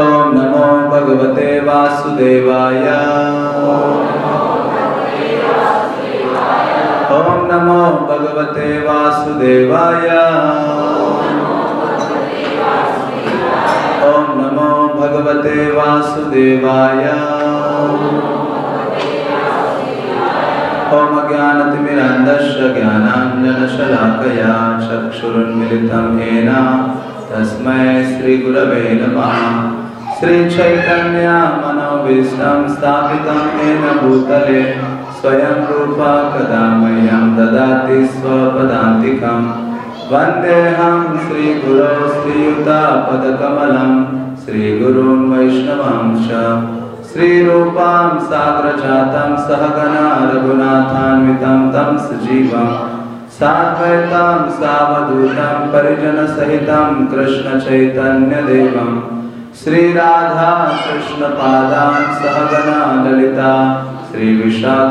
ॐ नमो भगवते वासुदेवाय। ॐ नमो भगवते वासुदेवाय। ॐ नमो भगवते वासुदेवाय। ॐ ज्ञानतिमिरन्धस्य ज्ञानाञ्जनशलाकया चक्षुरुन्मिलितं येन। तस्मै श्रीगुरवे नमः। श्रीचैतन्या मनोभीष्टं स्थापितं येन भूतले स्वयं रूपा कदा मह्यं ददाति स्वपदान्तिकं। वन्देऽहं श्रीगुरो श्रीयुतापदकमलं श्रीगुरून् वैष्णवांश। श्रीरूपां साग्रजातं सहगना रघुनाथान्वितं तं सजीवं। साद्वैतां सावधूतं परिजनसहितं कृष्णचैतन्यदेवं श्रीराधा कृष्णपादान् सहगना ललिता श्रीविशाखान्वितांश्च।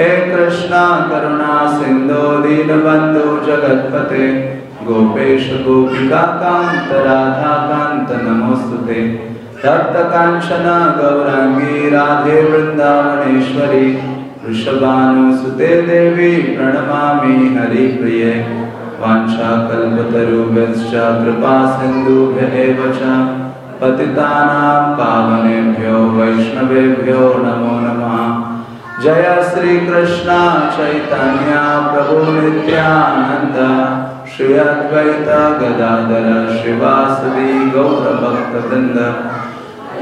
हे कृष्णा, करुणा, सिन्धो, दीनबन्धु, जगत्पते, गोपेश गोपिकान्त राधाकान्त नमोऽस्तुते तप्तकाञ्चन गौराङ्गी, राधे, वृन्दावनेश्वरी, वृषभानुसुते देवी, प्रणमामि हरिप्रिये। वाञ्छाकल्पतरुभ्यश्च कृपा सिन्धुभ्य एव च। पतितानां पावनेभ्यो वैष्णवेभ्यो नमो नमः। जय श्री कृष्ण चैतन्य प्रभु नित्यानंद श्री अद्वैत गदाधर श्रीवासवी गौर भक्त वृंद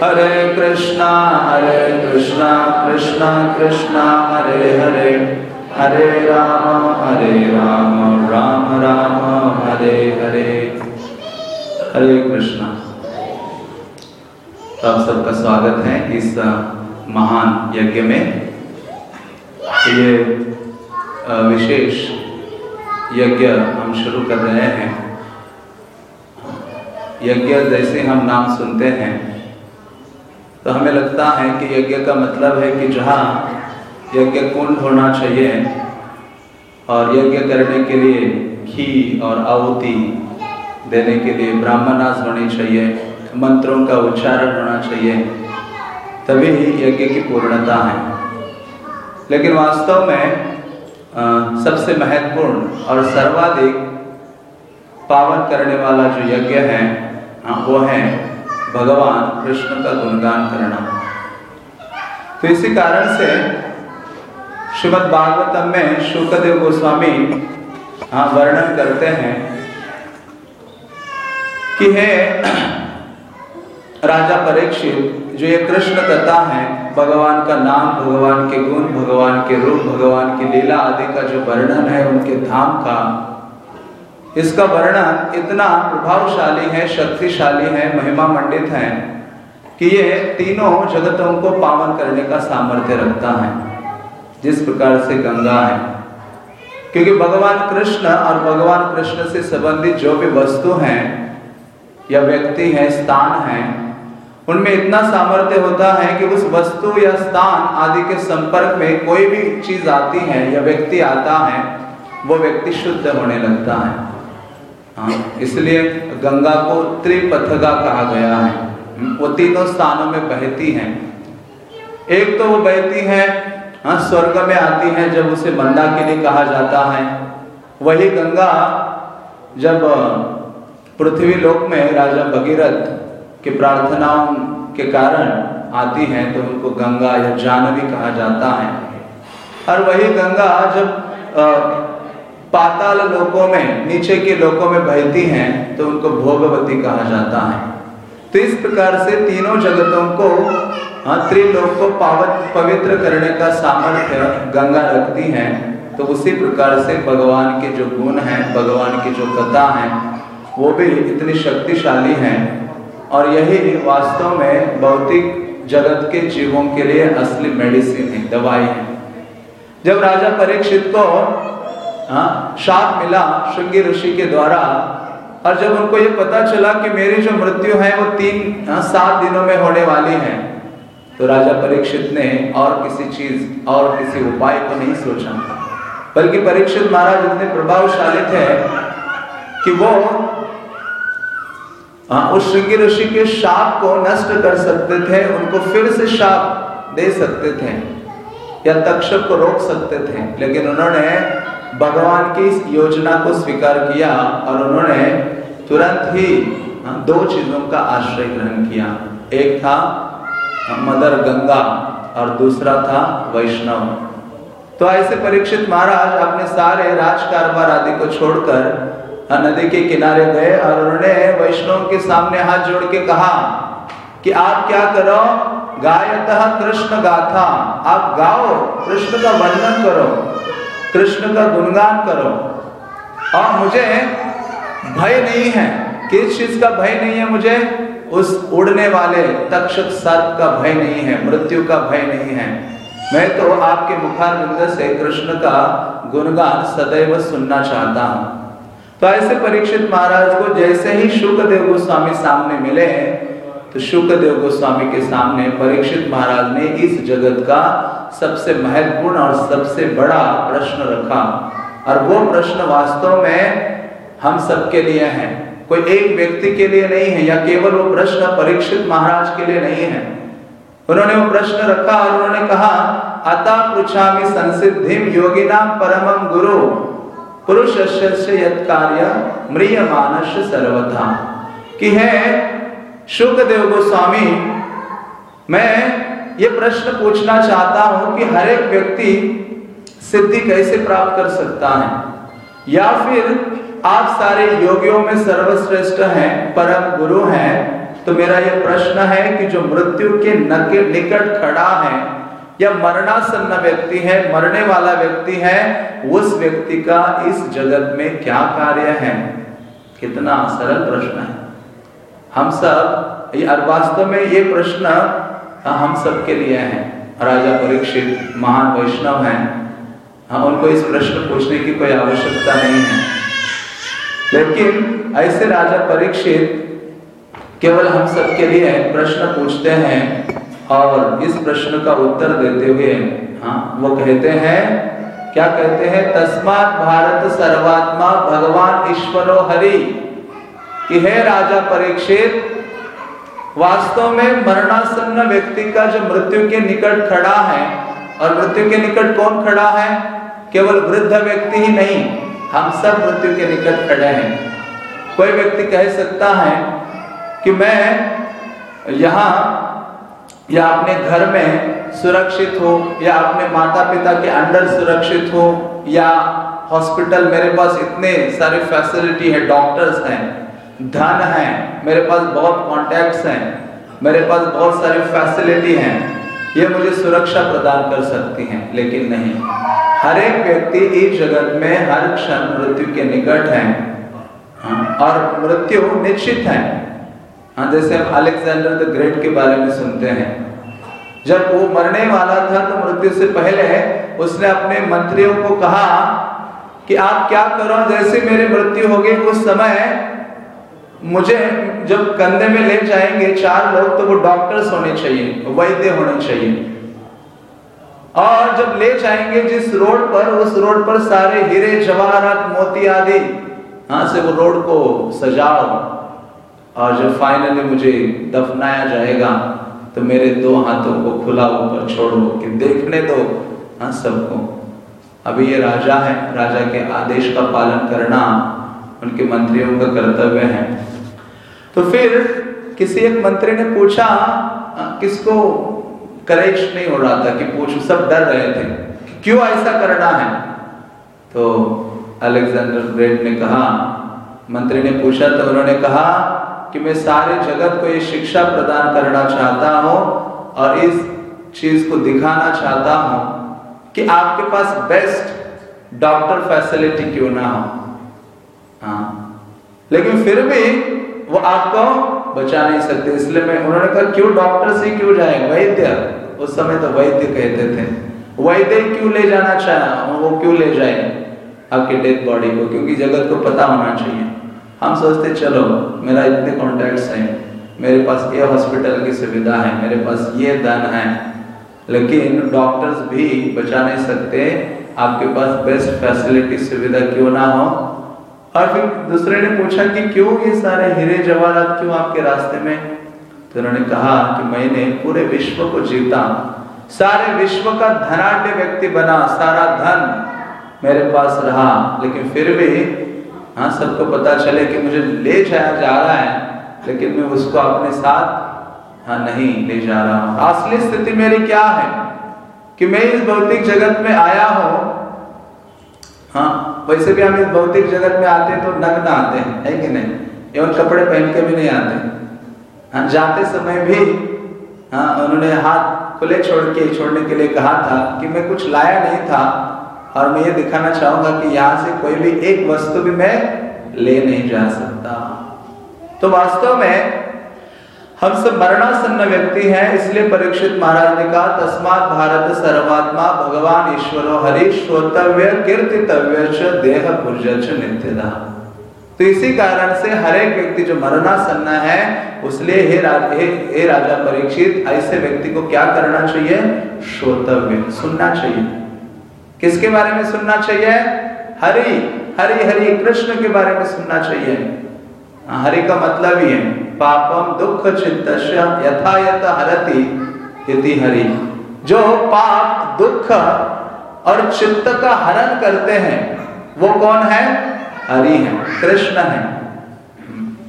हरे कृष्णा हरे कृष्णा कृष्णा कृष्णा, हरे हरे। हरे राम हरे राम राम राम, हरे हरे। हरे कृष्णा। तो आप सबका स्वागत है इस महान यज्ञ में। ये विशेष यज्ञ हम शुरू कर रहे हैं। यज्ञ जैसे हम नाम सुनते हैं तो हमें लगता है कि यज्ञ का मतलब है कि जहाँ यज्ञ कुंड होना चाहिए और यज्ञ करने के लिए घी और आहुति देने के लिए ब्राह्मणास होनी चाहिए मंत्रों का उच्चारण होना चाहिए तभी ही यज्ञ की पूर्णता है। लेकिन वास्तव में आ, सबसे महत्वपूर्ण और सर्वाधिक पावन करने वाला जो यज्ञ है वो है भगवान कृष्ण का गुणगान करना। तो इसी कारण से श्रीमद भागवतम में शुक्रदेव गोस्वामी हाँ वर्णन करते हैं कि है राजा परीक्षित, जो ये कृष्ण कथा है, भगवान का नाम, भगवान के गुण, भगवान के रूप, भगवान की लीला आदि का जो वर्णन है, उनके धाम का, इसका वर्णन इतना प्रभावशाली है, शक्तिशाली है महिमा मंडित है, कि ये तीनों जगतों को पावन करने का सामर्थ्य रखता है। जिस प्रकार से गंगा है। क्योंकि भगवान कृष्ण और भगवान कृष्ण से संबंधित जो भी वस्तु हैं या व्यक्ति है, स्थान है, उनमें इतना सामर्थ्य होता है कि उस वस्तु या स्थान आदि के संपर्क में कोई भी चीज़ आती है या व्यक्ति आता है, वो व्यक्ति शुद्ध होने लगता है। हाँ इसलिए गंगा को त्रिपथगा कहा गया है। वो तीनों स्थानों में बहती हैं। एक तो वो बहती है हाँ स्वर्ग में आती है जब उसे मंदाकिनी कहा जाता है। वही गंगा जब पृथ्वी लोक में राजा भगीरथ की प्रार्थनाओं के कारण आती हैं तो उनको गंगा या जानवी कहा जाता है। और वही गंगा जब पाताल लोकों में, नीचे के लोकों में बहती हैं तो उनको भोगवती कहा जाता है। तो इस प्रकार से तीनों जगतों को त्रिलोक को पावन पवित्र करने का सामर्थ्य गंगा रखती है तो उसी प्रकार से भगवान के जो गुण हैं भगवान की जो कथा है वो भी इतनी शक्तिशाली हैं। और यही वास्तव में भौतिक जगत के जीवों के लिए असली मेडिसिन है दवाई है। जब राजा परीक्षित को हाँ शाप मिला श्रृंगी ऋषि के द्वारा और जब उनको ये पता चला कि मेरी जो मृत्यु है वो तीन हाँ, सात दिनों में होने वाली है तो राजा परीक्षित ने और किसी चीज़ और किसी उपाय को नहीं सोचा। बल्कि परीक्षित महाराज इतने प्रभावशाली थे कि वो हाँ उस श्रृंगी ऋषि के शाप को नष्ट कर सकते थे उनको फिर से शाप दे सकते थे या तक्षक को रोक सकते थे। लेकिन उन्होंने भगवान की इस योजना को स्वीकार किया और उन्होंने तुरंत हाँ, दो चीज़ों का आश्रय ग्रहण किया। एक था मदर गंगा और दूसरा था वैष्णव। तो ऐसे परीक्षित महाराज अपने सारे राज कारोबार आदि को छोड़कर नदी के किनारे गए और उन्होंने वैष्णव के सामने हाथ जोड़ के कहा कि आप क्या करो? गायतः कृष्ण गाथा। आप गाओ, कृष्ण का वर्णन करो, कृष्ण का गुणगान करो। और मुझे भय नहीं है। किस चीज़ का भय नहीं है मुझे? उस उड़ने वाले तक्षक सर्प का भय नहीं है, मृत्यु का भय नहीं है। मैं तो आपके मुखारविंद से कृष्ण का गुणगान सदैव सुनना चाहता हूँ। तो ऐसे परीक्षित महाराज को जैसे ही शुक्रदेव गोस्वामी सामने मिले तो शुक्रदेव गोस्वामी के सामने परीक्षित महाराज ने इस जगत का सबसे महत्वपूर्ण और सबसे बड़ा प्रश्न रखा। और वो प्रश्न वास्तव में हम सबके लिए है। कोई एक व्यक्ति के लिए नहीं है, या केवल वो प्रश्न परीक्षित महाराज के लिए नहीं है। उन्होंने वो प्रश्न रखा और उन्होंने कहा, अता पृछामी संसिद्धिम योगिना परमम गुरु पुरुष कार्य मृय मानस सर्वथा। कि है शुक्रदेव गोस्वामी, मैं ये प्रश्न पूछना चाहता हूँ कि हर एक व्यक्ति सिद्धि कैसे प्राप्त कर सकता है? या फिर आप सारे योगियों में सर्वश्रेष्ठ हैं, परम गुरु हैं तो मेरा यह प्रश्न है कि जो मृत्यु के निकट खड़ा है, या मरणासन्न व्यक्ति है, मरने वाला व्यक्ति है, उस व्यक्ति का इस जगत में क्या कार्य है? कितना सरल प्रश्न है। हम सब और वास्तव में ये प्रश्न हम सबके लिए है। राजा परीक्षित, महान वैष्णव हैं। हाँ उनको इस प्रश्न पूछने की कोई आवश्यकता नहीं है। लेकिन ऐसे राजा परीक्षित केवल हम सबके लिए प्रश्न पूछते हैं और इस प्रश्न का उत्तर देते हुए हाँ वो कहते हैं, क्या कहते हैं? तस्मात भारत सर्वात्मा भगवान ईश्वरो हरि। कि है राजा परीक्षित, वास्तव में मरणासन्न व्यक्ति का जो मृत्यु के निकट खड़ा है, और मृत्यु के निकट कौन खड़ा है? केवल वृद्ध व्यक्ति ही नहीं हम सब मृत्यु के निकट खड़े हैं। कोई व्यक्ति कह सकता है कि मैं यहाँ या अपने घर में सुरक्षित हो, या अपने माता पिता के अंडर सुरक्षित हो, या हॉस्पिटल मेरे पास इतने सारे फैसिलिटी है डॉक्टर्स हैं, धन है, मेरे पास बहुत कॉन्टैक्ट्स हैं, मेरे पास बहुत सारी फैसिलिटी हैं। ये मुझे सुरक्षा प्रदान कर सकती हैं लेकिन नहीं। हर एक व्यक्ति इस जगत में हर क्षण मृत्यु के निकट है हाँ, और मृत्यु निश्चित है। हाँ जैसे हम अलेक्जेंडर द ग्रेट के बारे में सुनते हैं। जब वो मरने वाला था तो मृत्यु से पहले उसने अपने मंत्रियों को कहा कि आप क्या करो जैसे मेरी मृत्यु होगी उस समय मुझे जब कंधे में ले जाएँगे चार लोग तो वो डॉक्टर्स होने चाहिए, वैद्य होने चाहिए। और जब ले जाएँगे जिस रोड पर, उस रोड पर सारे हीरे, जवाहरात, मोती आदि हाँ से वो रोड को सजाओ। और जब फाइनली मुझे दफनाया जाएगा तो मेरे दो हाथों को खुला ऊपर छोड़ो, कि देखने दो हाँ सबको। अभी ये राजा है, राजा के आदेश का पालन करना उनके मंत्रियों का कर्तव्य है। तो फिर किसी एक मंत्री ने पूछा किसको करेक्ट नहीं हो रहा था कि पूछ, सब डर रहे थे, क्यों ऐसा करना है? तो अलेक्जेंडर ग्रेट ने कहा, मंत्री ने पूछा तो उन्होंने कहा कि मैं सारे जगत को ये शिक्षा प्रदान करना चाहता हूँ और इस चीज़ को दिखाना चाहता हूँ कि आपके पास बेस्ट डॉक्टर फैसिलिटी क्यों ना हो। हाँ लेकिन फिर भी वो आपको बचा नहीं सकते, इसलिए मैं उन्होंने कहा, क्यों डॉक्टर से क्यों जाए? वैद्य। उस समय तो वैद्य कहते थे। वैद्य क्यों ले जाना चाहे? वो क्यों ले जाए? आपके डेथ बॉडी को, क्योंकि जगत को पता होना चाहिए। हम सोचते, चलो, मेरा इतने कॉन्टैक्ट्स हैं, मेरे पास ये हॉस्पिटल की सुविधा है, मेरे पास ये धन है, लेकिन डॉक्टर्स भी बचा नहीं सकते। आपके पास बेस्ट फैसिलिटी सुविधा क्यों ना हो? और फिर दूसरे ने पूछा कि क्यों ये सारे हीरे जवाहरात क्यों आपके रास्ते में? तो उन्होंने कहा कि मैंने पूरे विश्व को जीता। सारे विश्व का धनाढ़ व्यक्ति बना, सारा धन मेरे पास रहा। लेकिन फिर भी हाँ सबको पता चले कि मुझे ले जाया जा रहा है, लेकिन मैं उसको अपने साथ हाँ नहीं ले जा रहा हूँ। असली स्थिति मेरी क्या है? कि मैं इस भौतिक जगत में आया हूँ हाँ वैसे भी हम इस भौतिक जगत में आते हैं तो नग्न आते हैं, है कि नहीं? एवं कपड़े पहन के भी नहीं आते हाँ जाते समय भी हाँ उन्होंने हाथ खुले छोड़ के, छोड़ने के लिए कहा था कि मैं कुछ लाया नहीं था और मैं ये दिखाना चाहूँगा कि यहाँ से कोई भी एक वस्तु भी मैं ले नहीं जा सकता। तो वास्तव में हम सब मरणासन्न व्यक्ति हैं इसलिए परीक्षित महाराज ने कहा तस्मात भारत सर्वात्मा भगवान ईश्वरो हरि श्रोतव्य कीर्तितव्य देह पुर्ज नित्यदा। तो इसी कारण से हर एक व्यक्ति जो मरणासन्न है उसलिए हे राज हे, हे राजा परीक्षित ऐसे व्यक्ति को क्या करना चाहिए? श्रोतव्य सुनना चाहिए। किसके बारे में सुनना चाहिए? हरि हरि हरि कृष्ण के बारे में सुनना चाहिए। हाँ, हरि का मतलब ही है। पापम दुख चित्त यथा यथ हरति यति हरि। जो पाप, दुख और चित्त का हरण करते हैं, वो कौन है? हरि है, कृष्ण है।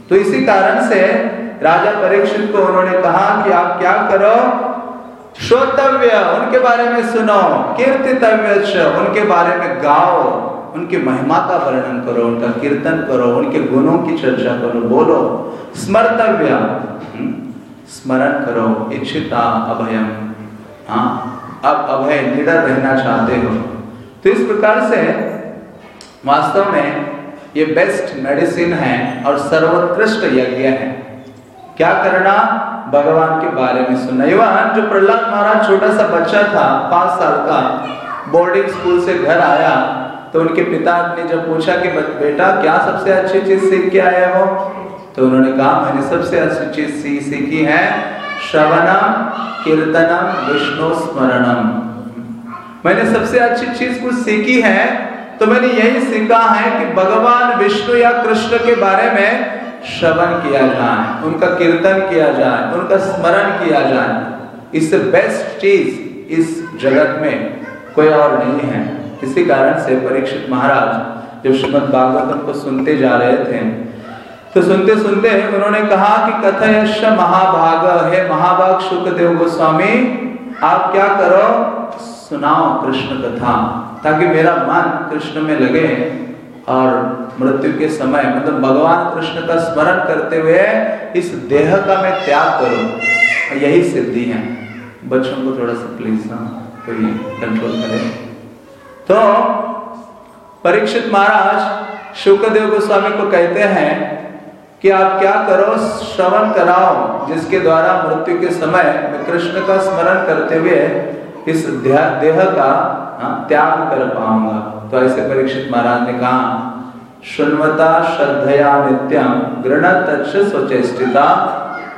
तो इसी कारण से राजा परीक्षित को उन्होंने कहा कि आप क्या करो? श्रोतव्य, उनके बारे में सुनो, कीर्तितव्य उनके बारे में गाओ। उनकी महिमा का वर्णन करो उनका कीर्तन करो उनके गुणों की चर्चा करो बोलो स्मर्तव्य हम्म, स्मरण करो इच्छिता अभयम। हाँ अब अभय निडर रहना चाहते हो। तो इस प्रकार से वास्तव में ये बेस्ट मेडिसिन है और सर्वोत्कृष्ट यज्ञ है। क्या करना? भगवान के बारे में सुनना। युवान जो प्रहलाद महाराज छोटा सा बच्चा था पाँच साल का बोर्डिंग स्कूल से घर आया तो उनके पिता ने जब पूछा कि बेटा, क्या सबसे अच्छी चीज़ सीख के आए हो? तो उन्होंने कहा, मैंने सबसे अच्छी चीज़ सीखी है श्रवणम, कीर्तनम विष्णु स्मरणम मैंने सबसे अच्छी चीज़ कुछ सीखी है तो मैंने यही सीखा है कि भगवान विष्णु या कृष्ण के बारे में श्रवण किया जाए, उनका कीर्तन किया जाए, उनका स्मरण किया जाए। इससे बेस्ट चीज़ इस जगत में कोई और नहीं है। इसी कारण से परीक्षित महाराज जब श्रीमद भागवतम को सुनते जा रहे थे तो सुनते सुनते उन्होंने कहा कि कथयश महाभाग, है महाभाग शुक्रदेव गोस्वामी, आप क्या करो? सुनाओ कृष्ण कथा, ताकि मेरा मन कृष्ण में लगे और मृत्यु के समय मतलब भगवान कृष्ण का स्मरण करते हुए इस देह का मैं त्याग करूँ। यही सिद्धि है। बच्चों को थोड़ा सा प्लीज़ ना कोई कंट्रोल करे। तो परीक्षित महाराज शुक्रदेव गोस्वामी को कहते हैं कि आप क्या करो श्रवण कराओ जिसके द्वारा मृत्यु के समय कृष्ण का स्मरण करते हुए इस देह का हाँ, त्याग कर पाऊँगा। तो ऐसे परीक्षित महाराज ने कहा शुन्वता श्रद्धया नित्यम गृण तक्ष स्वचेष्टिता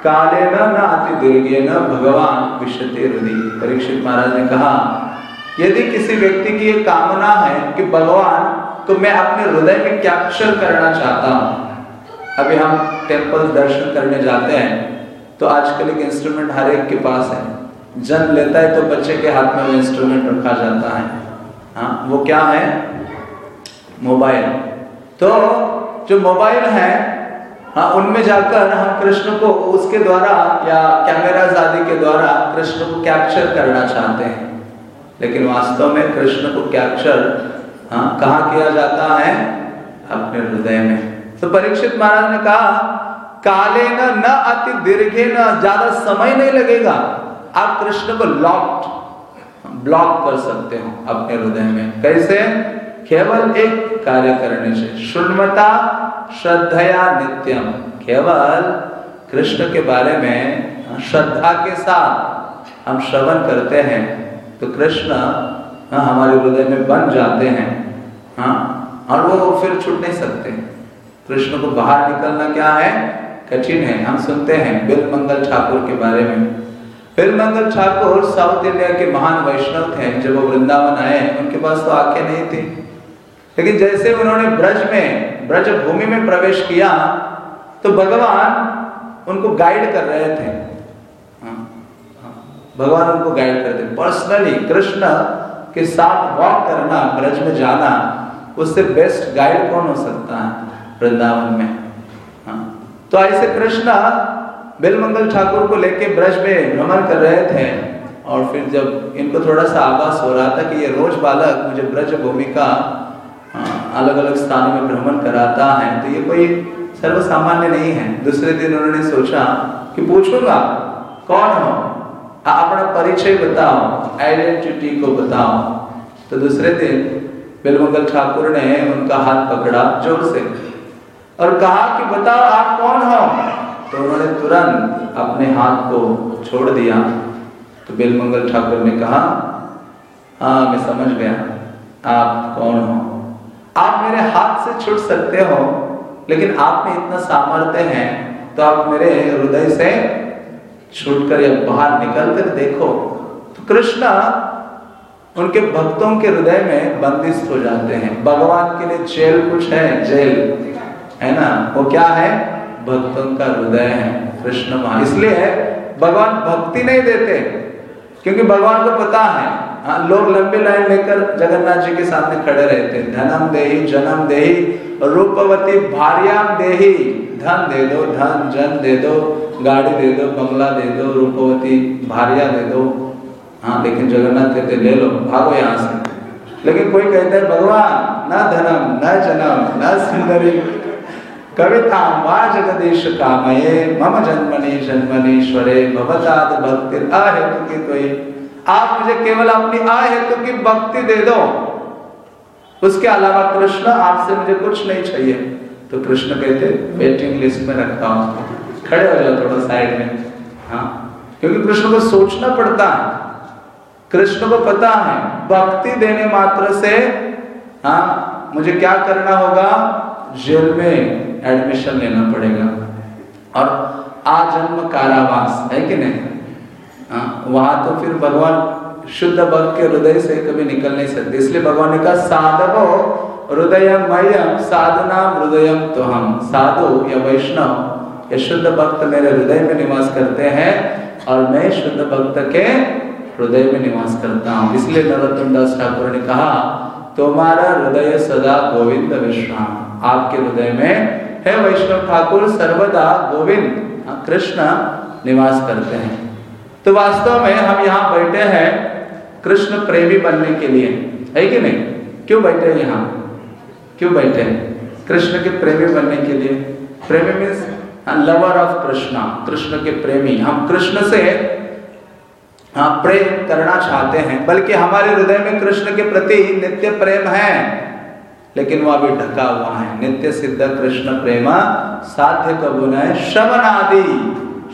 काले न अति दीर्घे न भगवान विश्वते हृदय परीक्षित महाराज ने कहा यदि किसी व्यक्ति की ये कामना है कि भगवान तो मैं अपने हृदय में कैप्चर करना चाहता हूँ। अभी हम टेंपल दर्शन करने जाते हैं तो आजकल एक इंस्ट्रूमेंट हर एक के पास है। जन्म लेता है तो बच्चे के हाथ में वो इंस्ट्रूमेंट रखा जाता है। हाँ वो क्या है? मोबाइल। तो जो मोबाइल है हाँ उनमें जाकर हम कृष्ण को उसके द्वारा या कैमराज आदि के द्वारा कृष्ण को कैप्चर करना चाहते हैं। लेकिन वास्तव में कृष्ण को कैप्चर हाँ कहा किया जाता है? अपने हृदय में। तो परीक्षित महाराज ने कहा, काले न न अति दीर्घे न, ज़्यादा समय नहीं लगेगा। आप कृष्ण को लॉक्ड ब्लॉक कर सकते हो अपने हृदय में। कैसे? केवल एक कार्य करने से। शुन्मता श्रद्धया नित्यम। केवल कृष्ण के बारे में श्रद्धा के साथ हम श्रवण करते हैं। तो कृष्ण हाँ, हमारे हृदय में बन जाते हैं हाँ और वो फिर छूट नहीं सकते। कृष्ण को बाहर निकलना क्या है? कठिन है। हम सुनते हैं बिल मंगल ठाकुर के बारे में। बिल मंगल ठाकुर साउथ इंडिया के महान वैष्णव थे। जब वो वृंदावन आए उनके पास तो आँखें नहीं थी। लेकिन जैसे उन्होंने ब्रज में ब्रज भूमि में प्रवेश किया तो भगवान उनको गाइड कर रहे थे। भगवान उनको गाइड करते पर्सनली कृष्ण के साथ वॉक करना ब्रज में जाना उससे बेस्ट गाइड कौन हो सकता है वृंदावन में? हाँ, तो ऐसे कृष्ण बिलमंगल ठाकुर को लेके ब्रज में भ्रमण कर रहे थे और फिर जब इनको थोड़ा सा आभास हो रहा था कि ये रोज बालक मुझे ब्रज भूमि का अलग अलग स्थानों में भ्रमण कराता है तो ये कोई सर्वसामान्य नहीं है। दूसरे दिन उन्होंने सोचा कि पूछूँगा कौन हो? अपना परिचय बताओ आइडेंटिटी को बताओ तो दूसरे दिन बिलमंगल ठाकुर ने उनका हाथ पकड़ा ज़ोर से और कहा कि बताओ आप कौन हो तो उन्होंने तुरंत अपने हाथ को छोड़ दिया तो बिलमंगल ठाकुर ने कहा हाँ मैं समझ गया आप कौन हो आप मेरे हाथ से छुट सकते हो लेकिन आप में इतना सामर्थ्य है तो आप मेरे हृदय से छूटकर या बाहर निकल कर देखो तो कृष्ण उनके भक्तों के हृदय में बंदिश हो जाते हैं। भगवान के लिए जेल कुछ है? जेल। है ना? वो क्या है? भक्तों का हृदय है, कृष्ण महा इसलिए भगवान भक्ति नहीं देते, क्योंकि भगवान को पता है। हाँ लोग लंबे लाइन लेकर जगन्नाथ जी के सामने खड़े रहते हैं। धनम देही, जन्म देही रूपवती भार्याम देही। धन दे दो, धन, जन दे दो, गाड़ी दे दो, बंगला दे दो, रूपवती भारिया दे दो। हाँ लेकिन जगन्नाथ कहते, ले लो, भागो यहाँ से। लेकिन कोई कहते हैं, भगवान, न धनम, न जन्म, न सुंदरी। कविता वा जगदीश कामये, मम जन्मनि जन्मनीश्वरे, भवताद भक्ति अहेतु की कोई। आप मुझे केवल अपनी अहेतु की भक्ति दे दो। उसके अलावा कृष्ण आपसे मुझे कुछ नहीं चाहिए। तो कृष्ण कहते वेटिंग लिस्ट में रखता हूँ। खड़े हो जाओ थोड़ा साइड में। हाँ क्योंकि कृष्ण को सोचना पड़ता है। कृष्ण को पता है, भक्ति देने मात्र से हाँ मुझे क्या करना होगा? जेल में एडमिशन लेना पड़ेगा। और आजन्म कारावास, है कि नहीं? हाँ वहाँ तो फिर भगवान शुद्ध भक्त के हृदय से कभी निकल नहीं सकते। इसलिए भगवान ने कहा, साधवो हृदय मयम साधना हृदय तो हम साधु या वैष्णव, या शुद्ध भक्त मेरे हृदय में निवास करते हैं और मैं शुद्ध भक्त के हृदय में निवास करता हूँ। इसलिए नरोत्तम दास ठाकुर ने कहा, तुम्हारा हृदय सदा गोविंद विश्राम। आपके हृदय में है वैष्णव ठाकुर, सर्वदा गोविंद, कृष्ण निवास करते हैं। तो वास्तव में हम यहाँ बैठे हैं कृष्ण प्रेमी बनने के लिए। है कि नहीं? क्यों बैठे हैं यहाँ? क्यों बैठे हैं? कृष्ण के प्रेमी बनने के लिए। प्रेमी means lover of Krishna. Krishna के प्रेमी। हम कृष्ण से हाँ प्रेम करना चाहते हैं, बल्कि हमारे हृदय में कृष्ण के प्रति नित्य प्रेम है। लेकिन वो अभी ढका हुआ है। नित्य सिद्ध कृष्ण प्रेम, साध्य कबुन है श्रवण आदि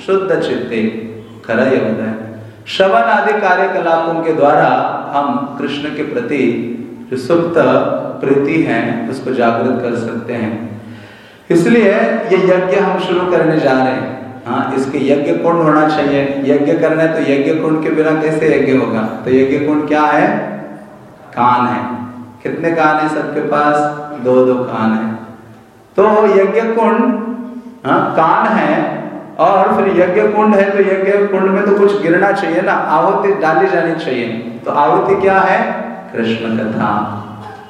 शुद्ध चित्ते। करय श्रवण आदि कार्यकलापों के द्वारा हम कृष्ण के प्रति जो सुप्त प्रीति है, उसको जागृत कर सकते हैं। इसलिए ये यज्ञ हम शुरू करने जा रहे हैं। हाँ इसके यज्ञ कुंड होना चाहिए। यज्ञ करना है तो यज्ञ कुंड के बिना कैसे यज्ञ होगा? तो यज्ञ कुंड क्या है? कान है। कितने कान है सबके पास? दो दो कान है। तो यज्ञ कुंड हाँ कान है और फिर यज्ञ कुंड है तो यज्ञ कुंड में तो कुछ गिरना चाहिए ना, आहुति डाली जानी चाहिए। तो आहुति क्या है? कृष्ण कथा।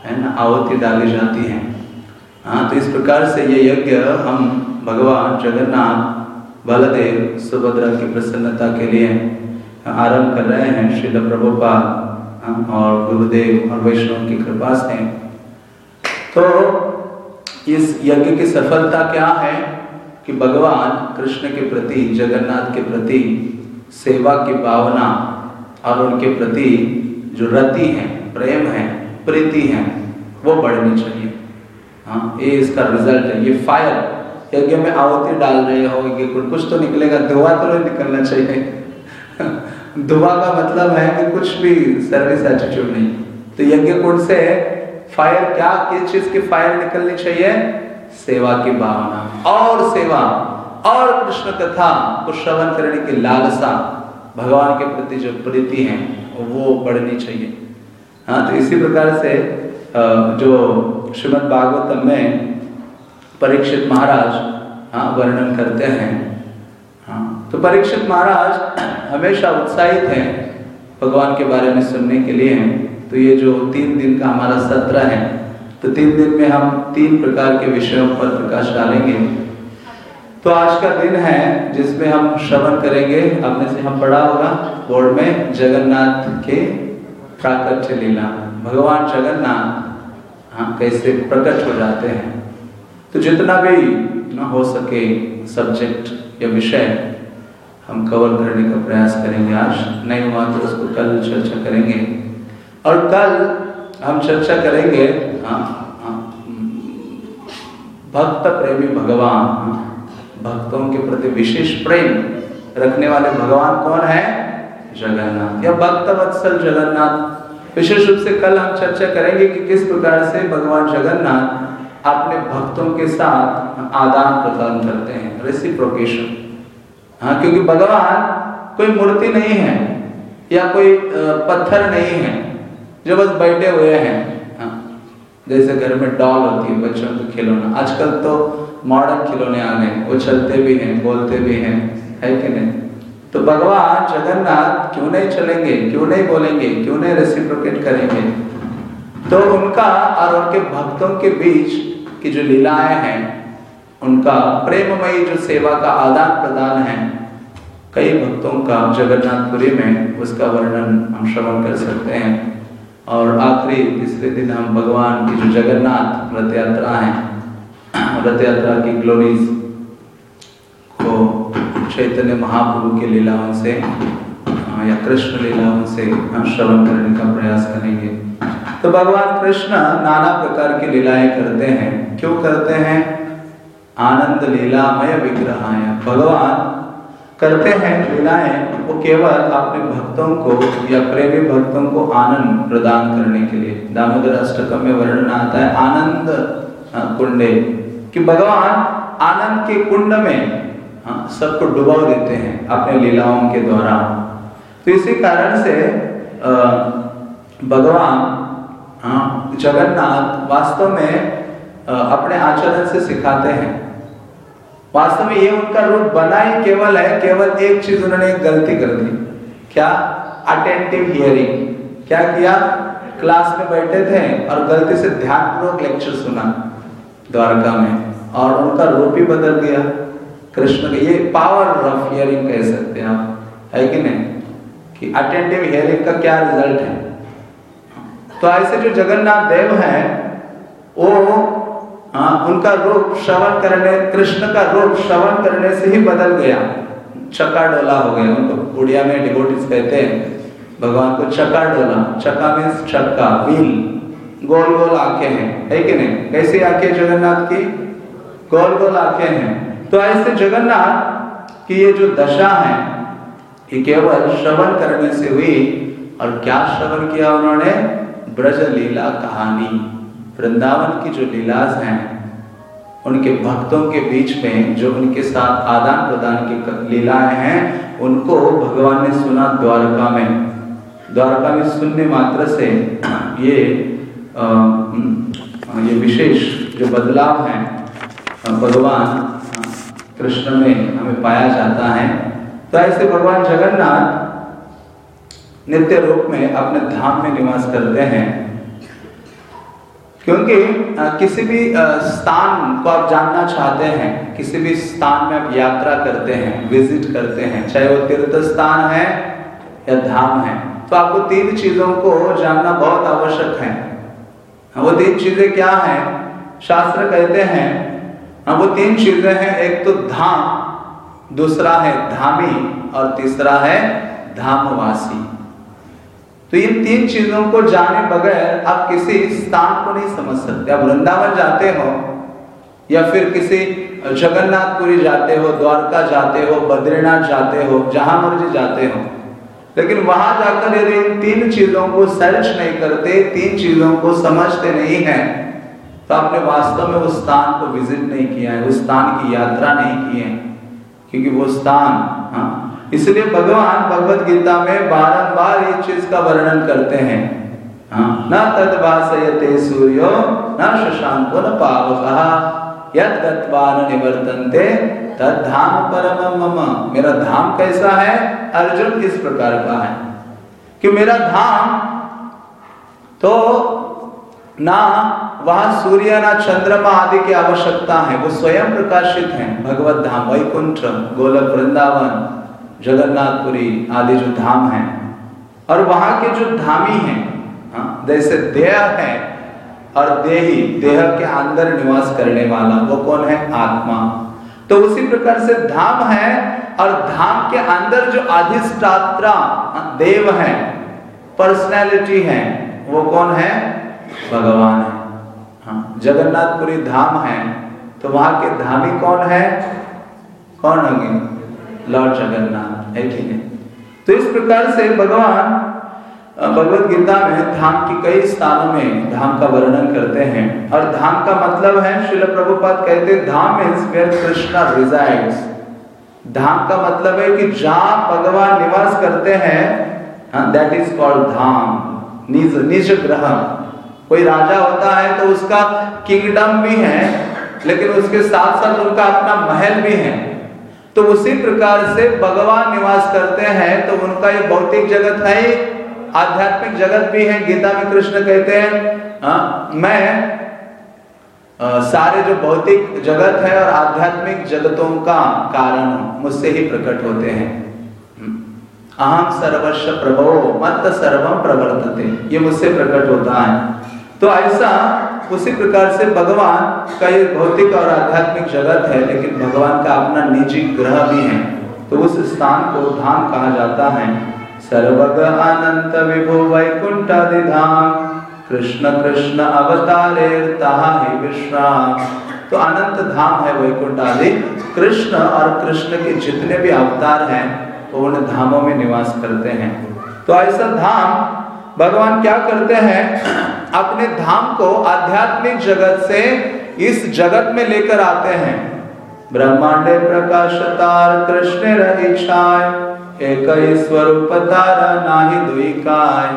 है ना? आहुति डाली जाती है। हाँ तो इस प्रकार से ये यज्ञ हम भगवान जगन्नाथ, बलदेव, सुभद्रा की प्रसन्नता के लिए आरंभ कर रहे हैं। श्रील प्रभुपाद और गुरुदेव और वैष्णव की कृपा से। तो इस यज्ञ की सफलता क्या है? कि भगवान कृष्ण के प्रति, जगन्नाथ के प्रति सेवा की भावना और उनके प्रति जो रति है, प्रेम है, प्रीति है, वो बढ़नी चाहिए। हाँ ये इसका रिज़ल्ट है। ये फायर यज्ञ में आहुति डाल रहे हो कुछ तो निकलेगा। धुआँ तो नहीं निकलना चाहिए। दुआ का मतलब है कि कुछ भी सर्विस एटीट्यूड नहीं। तो यज्ञ कुंड से फायर क्या, किस चीज़ की फायर निकलनी चाहिए? सेवा की भावना, और सेवा, और कृष्ण कथा को श्रवण करने की लालसा भगवान के प्रति जो प्रीति है, वो बढ़नी चाहिए। हाँ तो इसी प्रकार से जो श्रीमद भागवतम में परीक्षित महाराज हाँ वर्णन करते हैं हाँ तो परीक्षित महाराज हमेशा उत्साहित हैं भगवान के बारे में सुनने के लिए। तो ये जो तीन दिन का हमारा सत्र है तो तीन दिन में हम तीन प्रकार के विषयों पर प्रकाश डालेंगे। तो आज का दिन है जिसमें हम श्रवण करेंगे। अपने से हम पढ़ा होगा बोर्ड में जगन्नाथ के प्राकट्य लीला। भगवान जगन्नाथ हाँ कैसे प्रकट हो जाते हैं। तो जितना भी न हो सके सब्जेक्ट या विषय, हम कवर करने का प्रयास करेंगे आज। नहीं हुआ तो उसको कल चर्चा करेंगे। और कल हम चर्चा करेंगे भक्त प्रेमी भगवान हाँ, भक्तों के प्रति विशेष प्रेम रखने वाले भगवान कौन है? जगन्नाथ। या भक्त वत्सल जगन्नाथ। विशेष रूप से कल हम चर्चा करेंगे कि किस प्रकार से भगवान जगन्नाथ अपने भक्तों के साथ आदान प्रदान करते हैं रेसिप्रोकेशन हाँ क्योंकि भगवान कोई मूर्ति नहीं है या कोई पत्थर नहीं है जो बस बैठे हुए हैं हाँ। जैसे घर में डॉल होती है, बच्चों के खिलौना। आजकल तो मॉडर्न खिलौने आ गए, वो चलते भी हैं, बोलते भी हैं, है कि नहीं? तो भगवान जगन्नाथ क्यों नहीं चलेंगे, क्यों नहीं बोलेंगे, क्यों नहीं रेसिप्रोकेट करेंगे? तो उनका और उनके भक्तों के बीच की जो लीलाएँ हैं, उनका प्रेममयी जो सेवा का आदान प्रदान है, कई भक्तों का जगन्नाथपुरी में उसका वर्णन हम श्रवण कर सकते हैं। और आखिरी तीसरे दिन हम भगवान की जो जगन्नाथ रथ यात्रा है रथ यात्रा की ग्लोरीज को चैतन्य महाप्रभु की लीलाओं से या कृष्ण लीलाओं से हम श्रवण करने का प्रयास करेंगे। तो भगवान कृष्ण नाना प्रकार की लीलाएँ करते हैं। क्यों करते हैं? आनंद लीलामय विग्रह भगवान करते हैं, लीलाएँ, वो केवल अपने भक्तों को या प्रेमी भक्तों को आनंद प्रदान करने के लिए। दामोदर अष्टकम में वर्णन आता है, आनंद कुंडे। कि भगवान आनंद के कुंड में सबको डुबा देते हैं अपने लीलाओं के द्वारा। तो इसी कारण से भगवान जगन्नाथ वास्तव में अपने आचरण से सिखाते हैं। वास्तव में ये उनका रूप बना ही केवल है, केवल एक चीज़ उन्होंने गलती कर दी। क्या? अटेंटिव हियरिंग क्या किया? क्लास में बैठे थे और गलती से ध्यानपूर्वक लेक्चर सुना द्वारका में और उनका रूप ही बदल गया। कृष्ण का ये पावर ऑफ़ हियरिंग कह सकते हैं आप। है कि नहीं? कि अटेंटिव हियरिंग का क्या रिज़ल्ट है? तो ऐसे जो जगन्नाथ देव हैं, वो हाँ उनका रूप श्रवण करने, कृष्ण का रूप श्रवण करने से ही बदल गया। चक्का डोला हो गया। उनको उड़िया में डिवोटिस कहते हैं। भगवान को चक्का डोला चक्का मीन्स चक्का व्हील गोल गोल आँखें हैं, है कि नहीं? कैसी आँखें जगन्नाथ की? गोल गोल आँखें हैं। तो ऐसे जगन्नाथ की ये जो दशा है, ये केवल श्रवण करने से हुई और क्या श्रवण किया उन्होंने? ब्रज लीला कहानी। वृंदावन की जो लीलास हैं उनके भक्तों के बीच में जो उनके साथ आदान प्रदान की लीलाएँ हैं उनको भगवान ने सुना द्वारका में। द्वारका में सुनने मात्र से ये आ, ये विशेष जो बदलाव है भगवान कृष्ण में हमें पाया जाता है। तो ऐसे भगवान जगन्नाथ नित्य रूप में अपने धाम में निवास करते हैं। क्योंकि किसी भी स्थान को आप जानना चाहते हैं, किसी भी स्थान में आप यात्रा करते हैं, विज़िट करते हैं, चाहे वो तीर्थ स्थान है या धाम है तो आपको तीन चीज़ों को जानना बहुत आवश्यक है। वो तीन चीज़ें क्या हैं? शास्त्र कहते हैं, वो तीन चीज़ें हैं, एक तो धाम, दूसरा है धामी और तीसरा है धामवासी। तो इन तीन चीज़ों को जाने बगैर आप किसी स्थान को नहीं समझ सकते। आप वृंदावन जाते हो या फिर किसी जगन्नाथपुरी जाते हो, द्वारका जाते हो, बद्रीनाथ जाते हो, जहाँ मर्ज़ी जाते हो। लेकिन वहाँ जाकर यदि इन तीन चीज़ों को सर्च नहीं करते, तीन चीज़ों को समझते नहीं है तो आपने वास्तव में उस स्थान को विज़िट नहीं किया है, उस स्थान की यात्रा नहीं की है। क्योंकि वो स्थान हाँ इसलिए भगवान भगवत गीता में बारंबार इस चीज़ का वर्णन करते हैं। हाँ, न तदवासयते सूर्यो न शशांको न पावक यद तद धाम परम मम। मेरा धाम कैसा है? अर्जुन किस प्रकार का है। कि मेरा धाम तो ना वहाँ सूर्य ना चंद्रमा आदि की आवश्यकता है वो स्वयं प्रकाशित है भगवत धाम वैकुंठ गोलक वृंदावन जगन्नाथपुरी आदि जो धाम है और वहाँ के जो धामी हैं हाँ, जैसे देह है और देही देह के अंदर निवास करने वाला वो कौन है? आत्मा। तो उसी प्रकार से धाम है और धाम के अंदर जो अधिष्ठात्रा हाँ, देव है पर्सनैलिटी है वो कौन है? भगवान है। हाँ जगन्नाथपुरी धाम है तो वहाँ के धामी कौन है? कौन होंगे? लॉर्ड जगन्नाथ है कि नहीं? तो इस प्रकार से भगवान भगवत गीता में धाम की कई स्थानों में धाम का वर्णन करते हैं। और धाम का मतलब है शिल प्रभुपाद कहते, धाम कृष्णा रिजाइड्स धाम का मतलब है कि जहाँ भगवान निवास करते हैं दैट इज़ कॉल्ड धाम, निज निज ग्रह। कोई राजा होता है तो उसका किंगडम भी है, लेकिन उसके साथ साथ उनका अपना महल भी है। तो उसी प्रकार से भगवान निवास करते हैं तो उनका ये भौतिक जगत है आध्यात्मिक जगत भी है गीता में कृष्ण कहते हैं आ, मैं आ, सारे जो भौतिक जगत है और आध्यात्मिक जगतों का कारण मुझसे ही प्रकट होते हैं। अहम सर्वस्व प्रभो मत सर्वम प्रवर्तते ये मुझसे प्रकट होता है। तो ऐसा उसी प्रकार से भगवान का ये भौतिक और आध्यात्मिक जगत है, लेकिन भगवान का अपना निजी ग्रह भी है। तो उस स्थान को धाम कहा जाता है। सर्वग अनंत विभो वैकुंठादि धाम कृष्ण कृष्ण अवतारे ही विश्राम। तो अनंत धाम है वैकुंठ आदि कृष्ण और कृष्ण के जितने भी अवतार हैं वो उन धामों में निवास करते हैं। तो ऐसा धाम भगवान क्या करते हैं? अपने धाम को आध्यात्मिक जगत से इस जगत में लेकर आते हैं। ब्रह्मांडे प्रकाशतार कृष्ण एक स्वरूप तारा नाही दुईकाय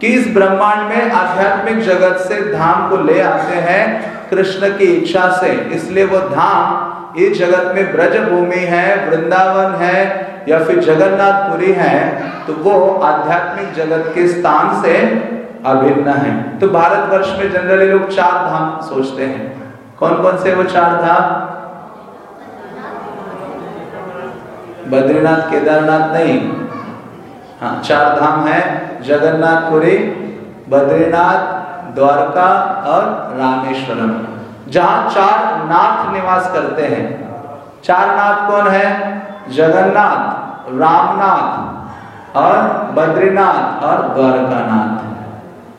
कि इस ब्रह्मांड में आध्यात्मिक जगत से धाम को ले आते हैं? कृष्ण की इच्छा से। इसलिए वो धाम इस जगत में ब्रज भूमि है, वृंदावन है, या फिर जगन्नाथपुरी है तो वो आध्यात्मिक जगत के स्थान से अभिन्न है। तो भारतवर्ष में जनरली लोग चार धाम सोचते हैं। कौन कौन से वो चार धाम? बद्रीनाथ, केदारनाथ नहीं। हाँ चार धाम है। जगन्नाथपुरी बद्रीनाथ, द्वारका और रामेश्वरम। जहाँ चार नाथ निवास करते हैं। चार नाथ कौन है? जगन्नाथ, रामनाथ और बद्रीनाथ और द्वारकानाथ।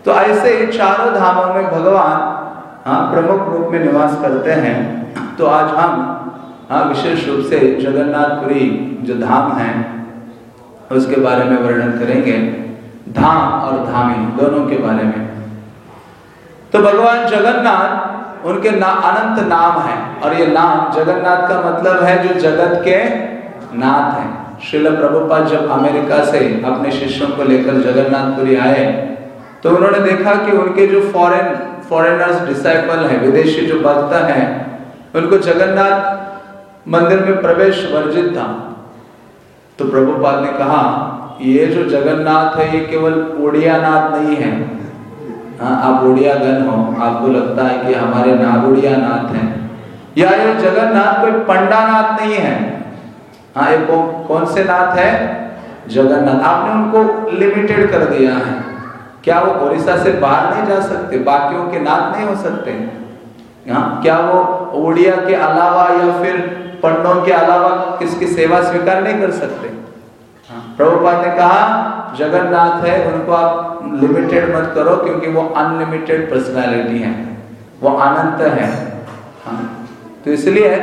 तो ऐसे चारों धामों में भगवान हाँ प्रमुख रूप में निवास करते हैं। तो आज हम हाँ विशेष रूप से जगन्नाथपुरी जो धाम है, उसके बारे में वर्णन करेंगे। धाम और धामी दोनों के बारे में। तो भगवान जगन्नाथ, उनके ना, अनंत नाम है। और ये नाम, जगन्नाथ का मतलब है जो जगत के नाथ है। श्रील प्रभुपाद जब अमेरिका से अपने शिष्यों को लेकर जगन्नाथपुरी आए तो उन्होंने देखा कि उनके जो फॉरेन फॉरेनर्स डिसाइपल हैं, विदेशी जो भक्त हैं, उनको जगन्नाथ मंदिर में प्रवेश वर्जित था। तो प्रभुपाद ने कहा, ये जो जगन्नाथ है, ये केवल उड़िया नाथ नहीं है। हाँ आप उड़िया गण हो, आपको लगता है कि हमारे नागुड़िया नाथ हैं। या ये जगन्नाथ कोई पंडा नाथ नहीं है? हाँ ये कौन से नाथ है? जगन्नाथ। आपने उनको लिमिटेड कर दिया है। क्या वो ओडिशा से बाहर नहीं जा सकते? बाकियों के नाथ नहीं हो सकते? हाँ क्या वो उड़िया के अलावा या फिर पंडों के अलावा किसकी सेवा स्वीकार नहीं कर सकते? हाँ, प्रभुपाद ने कहा जगन्नाथ है उनको आप लिमिटेड मत करो क्योंकि वो अनलिमिटेड पर्सनालिटी है। वो अनंत है। हाँ, तो इसलिए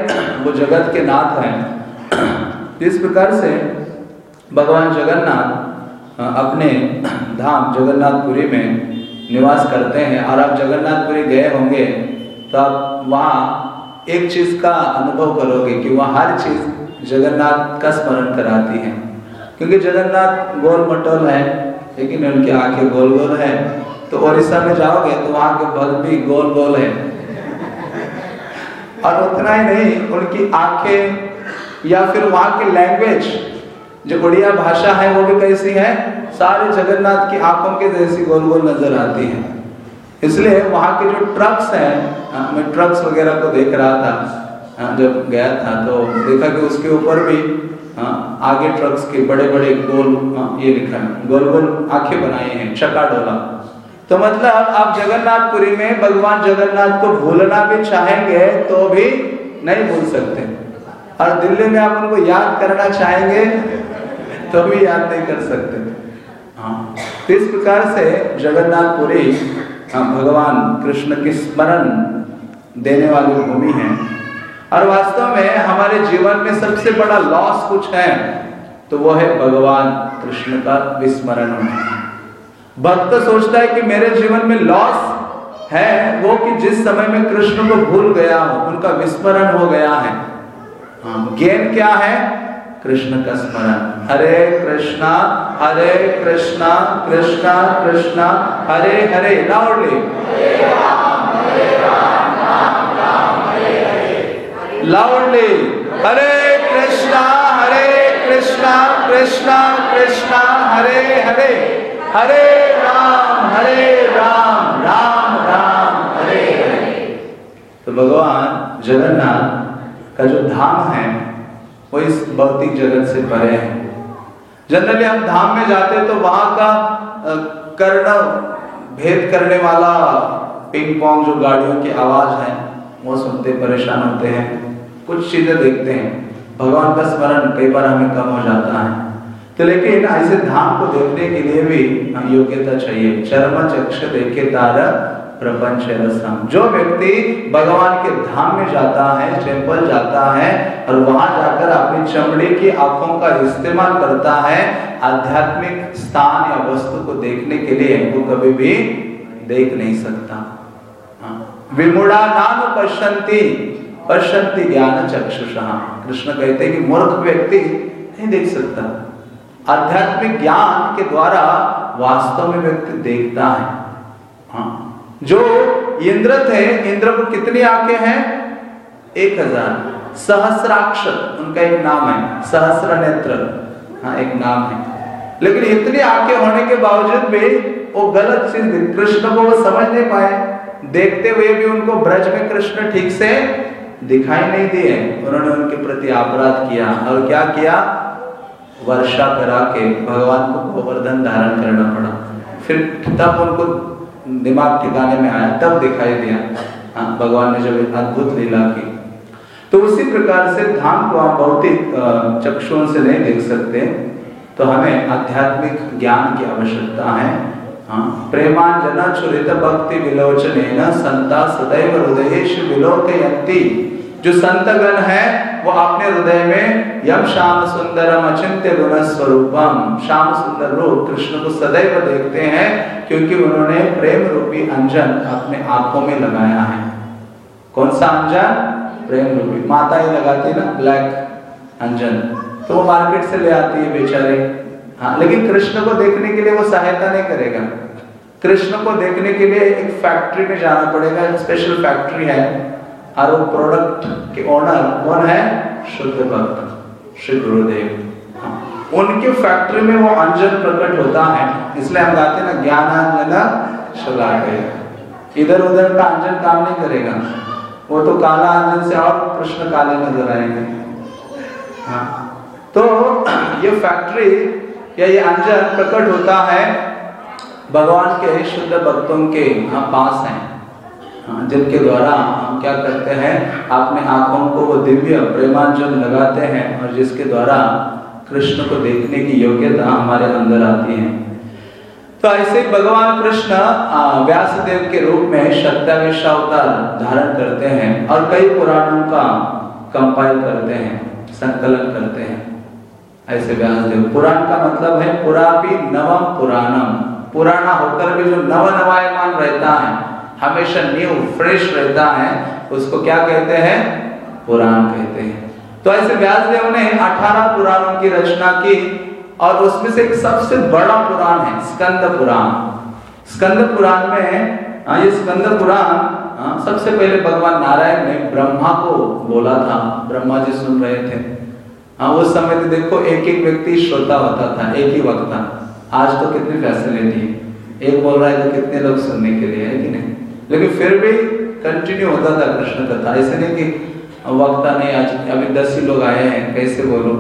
वो जगत के नाथ हैं। इस प्रकार से भगवान जगन्नाथ अपने धाम जगन्नाथपुरी में निवास करते हैं। और आप जगन्नाथपुरी गए होंगे तो आप वहाँ एक चीज़ का अनुभव करोगे कि वहाँ हर चीज़ जगन्नाथ का स्मरण कराती है। क्योंकि जगन्नाथ गोल मटोल है, लेकिन उनकी आँखें गोल गोल है। तो उड़ीसा में जाओगे तो वहाँ के बल भी गोल गोल है। और उतना ही नहीं, उनकी आँखें या फिर वहाँ की लैंग्वेज जो उड़िया भाषा है वो भी कैसी है? सारे जगन्नाथ की आँखों के जैसी गोल गोल नज़र आती है। इसलिए वहाँ के जो ट्रक्स हैं हाँ, मैं ट्रक्स वगैरह को देख रहा था। हाँ, जब गया था तो देखा कि उसके ऊपर भी हाँ, आगे ट्रक्स के बड़े बड़े गोल ये लिखा है। गोल गोल आँखें बनाई हैं चका डोला तो मतलब आप जगन्नाथपुरी में भगवान जगन्नाथ को भूलना भी चाहेंगे तो भी नहीं भूल सकते। और दिल्ली में आप उनको याद करना चाहेंगे तो भी याद नहीं कर सकते। हाँ। तो इस प्रकार से जगन्नाथपुरी भगवान कृष्ण की स्मरण देने वाली भूमि है। और वास्तव में हमारे जीवन में सबसे बड़ा लॉस कुछ है तो वो है भगवान कृष्ण का विस्मरण। भक्त सोचता है कि मेरे जीवन में लॉस है वो कि जिस समय में कृष्ण को भूल गया हूँ, उनका विस्मरण हो गया है। गेन क्या है? कृष्ण का स्मरण। Hare Krishna Hare Krishna Krishna Krishna, Hare Hare loudly loudly Hare Krishna Hare Krishna Krishna Krishna, Hare Hare. हरे राम हरे राम राम राम, हरे हरे। तो भगवान जगन्नाथ का जो धाम है, वो इस भौतिक जगत से परे है। जनरली हम धाम में जाते तो वहाँ का कर्ण भेद करने वाला पिंग पोंग जो गाड़ियों की आवाज़ है, वो सुनते, परेशान होते हैं। कुछ चीज़ें देखते हैं। भगवान का स्मरण कई बार हमें कम हो जाता है। तो लेकिन ऐसे धाम को देखने के लिए भी हम योग्यता चाहिए। चरम चक्ष देखे तारा प्रपंच जो व्यक्ति भगवान के धाम में जाता है टेंपल जाता है और वहाँ जाकर अपनी चमड़ी की आँखों का इस्तेमाल करता है, आध्यात्मिक स्थान या वस्तु को देखने के लिए वो कभी भी देख नहीं सकता। हाँ। विमुड़ा नाम पश्यंती पश्यंती ज्ञान चक्षुषा। कृष्ण कहते हैं कि मूर्ख व्यक्ति नहीं देख सकता। आध्यात्मिक ज्ञान के द्वारा वास्तव में व्यक्ति देखता है। हाँ। जो इंद्र थे इंद्र को कितनी आँखें हैं? एक हज़ार। सहस्राक्ष उनका एक नाम है। सहस्र नेत्र हाँ एक नाम है। लेकिन इतनी आँखें होने के बावजूद भी वो गलत चीज़ कृष्ण को वो समझ नहीं पाए। देखते हुए भी उनको ब्रज में कृष्ण ठीक से दिखाई नहीं दिए। उन्होंने उनके प्रति अपराध किया और क्या किया? वर्षा करा के भगवान को गोवर्धन धारण करना पड़ा। फिर तब उनको दिमाग ठिकाने में आया, तब दिखाई दिया। हाँ भगवान ने जब अद्भुत लीला की। तो उसी प्रकार से धाम को हम भौतिक चक्षुओं से नहीं देख सकते। तो हमें आध्यात्मिक ज्ञान की आवश्यकता है। हाँ प्रेमांजना चुरित भक्ति विलोचने न संता सदैव हृदय विलोकयंती जो संतगण है, वो अपने हृदय में यम श्याम सुंदरम अचिंत्य गुण स्वरूपम। श्याम सुंदर रूप कृष्ण को सदैव देखते हैं, क्योंकि उन्होंने प्रेम रूपी अंजन अपने आँखों में लगाया है। कौन सा अंजन? प्रेम रूपी। माता ही लगाती ना ब्लैक अंजन। तो वो मार्केट से ले आती है बेचारे। हाँ लेकिन कृष्ण को देखने के लिए वो सहायता नहीं करेगा। कृष्ण को देखने के लिए एक फैक्ट्री में जाना पड़ेगा स्पेशल फैक्ट्री है। और वो प्रोडक्ट के ओनर कौन है? शुद्ध भक्त श्री गुरुदेव। उनके फैक्ट्री में वो अंजन प्रकट होता है इसलिए हम गाते ना ज्ञानांजन शला इधर उधर का अंजन काम नहीं करेगा। वो तो काला अंजन से और कृष्ण काले नज़र आएँगे। हाँ। तो ये फैक्ट्री या ये अंजन प्रकट होता है भगवान के शुद्ध भक्तों के पास है हाँ, जिनके द्वारा हम क्या करते हैं, अपने आँखों को वो दिव्य प्रेमांजन लगाते हैं और जिसके द्वारा कृष्ण को देखने की योग्यता हमारे अंदर आती है। तो ऐसे भगवान कृष्ण व्यासदेव के रूप में सत्याविश धारण करते हैं और कई पुराणों का कंपाइल करते हैं, संकलन करते हैं। ऐसे व्यासदेव, पुराण का मतलब है पुरापी नवम पुराणम। पुराना होकर भी जो नव नवायमान रहता है हमेशा न्यू फ्रेश रहता है उसको क्या कहते हैं? पुराण कहते हैं। तो ऐसे व्यासदेव ने 18 पुराणों की रचना की और उसमें से एक सबसे बड़ा पुराण है स्कंद पुराण। स्कंद पुराण में हाँ, ये स्कंद पुराण हाँ, सबसे पहले भगवान नारायण ने ब्रह्मा को बोला था ब्रह्मा जी सुन रहे थे। हाँ उस समय तो देखो एक एक व्यक्ति श्रोता होता था एक ही वक्त था। आज तो कितनी फैसिलिटी है एक बोल रहा है तो कितने लोग सुनने के लिए है कि नहीं? लेकिन फिर भी कंटिन्यू होता था कृष्ण कथा। ऐसे नहीं कि वक्ता नहीं आज अभी दस ही लोग आए हैं कैसे बोलो?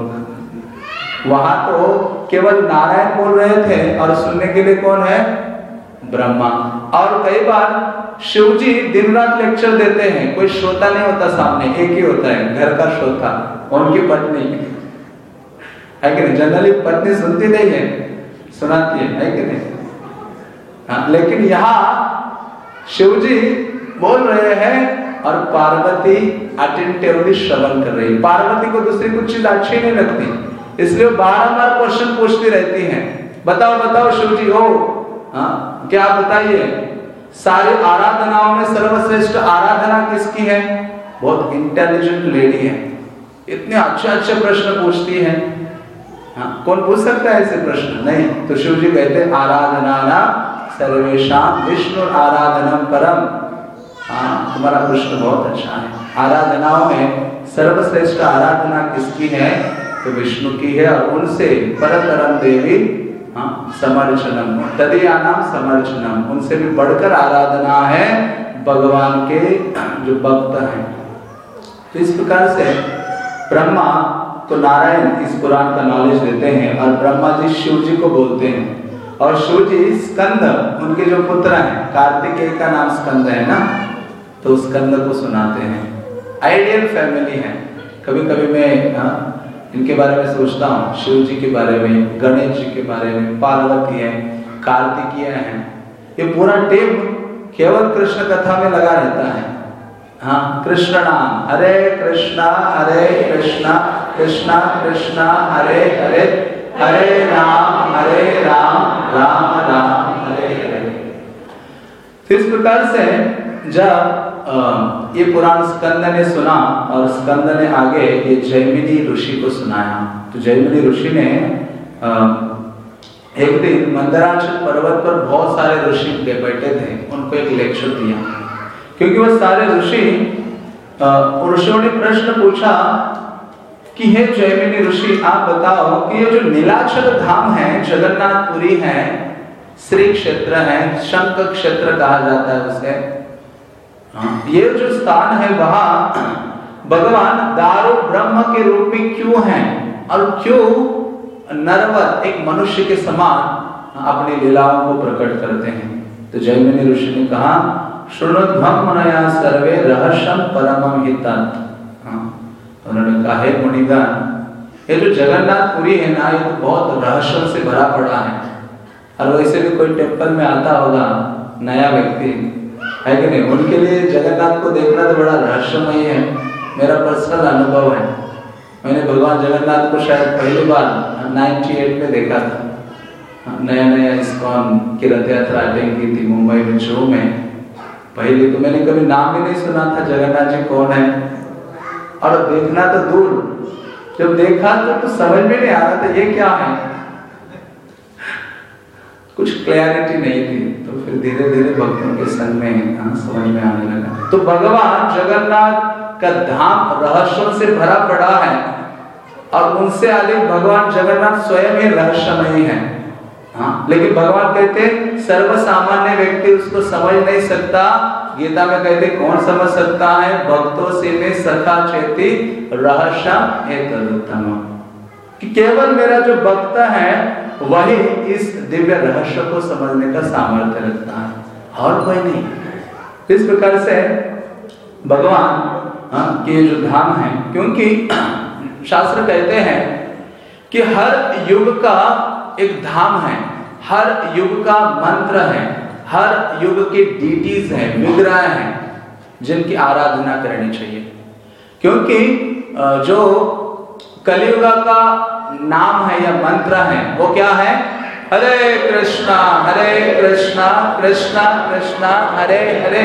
वहाँ तो केवल नारायण बोल रहे थे और सुनने के लिए कौन है? ब्रह्मा। और कई बार शिव जी दिन रात लेक्चर देते हैं। कोई श्रोता नहीं होता सामने एक ही होता है घर का श्रोता उनकी पत्नी। है कि नहीं? जनरली पत्नी सुनती नहीं है सुनाती है है कि नहीं? हाँ, लेकिन यहाँ शिव जी बोल रहे हैं, और पार्वती अटेंटिवली श्रवण कर रही पार्वती को दूसरी कुछ चीज़ अच्छी नहीं लगती। इसलिए बार बार क्वेश्चन पूछती रहती हैं। बताओ बताओ शिव जी हो हाँ क्या बताइए? सारी आराधनाओं में सर्वश्रेष्ठ आराधना किसकी है? बहुत इंटेलिजेंट लेडी है। इतने अच्छे अच्छे प्रश्न पूछती है। हाँ कौन पूछ सकता है ऐसे प्रश्न? नहीं तो शिव जी कहते आराधना ना सर्वेशा विष्णु आराधनम परम। हाँ तुम्हारा प्रश्न बहुत अच्छा है। आराधनाओं में सर्वश्रेष्ठ आराधना किसकी है? तो विष्णु की है और उनसे परतरम देवी हाँ समर्चनम। तदीयानाम समर्चनम। उनसे भी बढ़कर आराधना है भगवान के जो भक्त हैं। तो इस प्रकार से ब्रह्मा तो नारायण इस पुराण का नॉलेज देते हैं और ब्रह्मा जी शिव जी को बोलते हैं। और जी स्कंद उनके जो पुत्र हैं कार्तिकेय का नाम स्कंद है ना? तो स्कंद को सुनाते हैं। आइडियल फैमिली है। कभी कभी मैं हाँ, इनके बारे में सोचता हूँ। शिव जी के बारे में गणेश जी के बारे में पार्वती है कार्तिकीय है। ये पूरा टेप केवल कृष्ण कथा में लगा रहता है। हाँ कृष्ण नाम। हरे कृष्णा हरे कृष्णा कृष्णा कृष्णा हरे हरे। हरे राम हरे राम राम राम, हरे हरे। तो इस प्रकार से जब ये पुराण स्कंद ने सुना और स्कंद ने आगे ये जैमिनी ऋषि को सुनाया तो जैमिनी ऋषि ने एक दिन मंदराचल पर्वत पर बहुत सारे ऋषि बैठे थे, उनको एक लेक्चर दिया। क्योंकि वह सारे ऋषि ऋषियों ने प्रश्न पूछा कि हे जैमिनी ऋषि आप बताओ कि ये जो नीलाचल धाम है जगन्नाथपुरी है श्री क्षेत्र है शंख क्षेत्र कहा जाता है उसे। हाँ, ये जो स्थान है वहाँ भगवान दारो ब्रह्म के रूप में क्यों है और क्यों नरवर एक मनुष्य के समान अपनी लीलाओं को प्रकट करते हैं? तो जयमिनी ऋषि ने कहा शुणुध्वम सर्वे रहस्यम परम हितन हाँ, उन्होंने कहा, है मुनिगण, ये जो जगन्नाथपुरी है ना, ये तो बहुत रहस्य से भरा पड़ा है। और वैसे भी कोई टेंपल में आता होगा, नया व्यक्ति। है कि नहीं? उनके लिए जगन्नाथ को देखना तो बड़ा रहस्यमय है। मेरा पर्सनल अनुभव है। मैंने भगवान जगन्नाथ को शायद पहली बार 98 में देखा था। नया नया इस्कॉन की रथ यात्रा अटेंड की थी मुंबई में शो में। पहले तो मैंने कभी नाम भी नहीं सुना था जगन्नाथ जी कौन है। और देखना तो दूर। जब देखा तो, तो समझ में नहीं आ रहा था ये क्या है। कुछ क्लैरिटी नहीं थी तो फिर धीरे धीरे भक्तों के संग में हाँ, समझ में आने लगा। तो भगवान जगन्नाथ का धाम रहस्यों से भरा पड़ा है और उनसे अधिक भगवान जगन्नाथ स्वयं ही रहस्यमय है। हाँ लेकिन भगवान कहते सर्व सामान्य व्यक्ति उसको समझ नहीं सकता गीता में कहते कौन समझ सकता है? भक्तों से में सखा चेती रहस्य कि केवल मेरा जो भक्त है वही इस दिव्य रहस्य को समझने का सामर्थ्य रखता है। और कोई नहीं। इस प्रकार से भगवान हाँ, के जो धाम है क्योंकि शास्त्र कहते हैं कि हर युग का एक धाम है हर युग का मंत्र है। हर युग के डीटीज हैं, विग्रह हैं, जिनकी आराधना करनी चाहिए। क्योंकि जो कलियुगा का नाम है या मंत्र है, वो क्या है? हरे कृष्णा हरे कृष्णा कृष्णा कृष्णा, हरे हरे।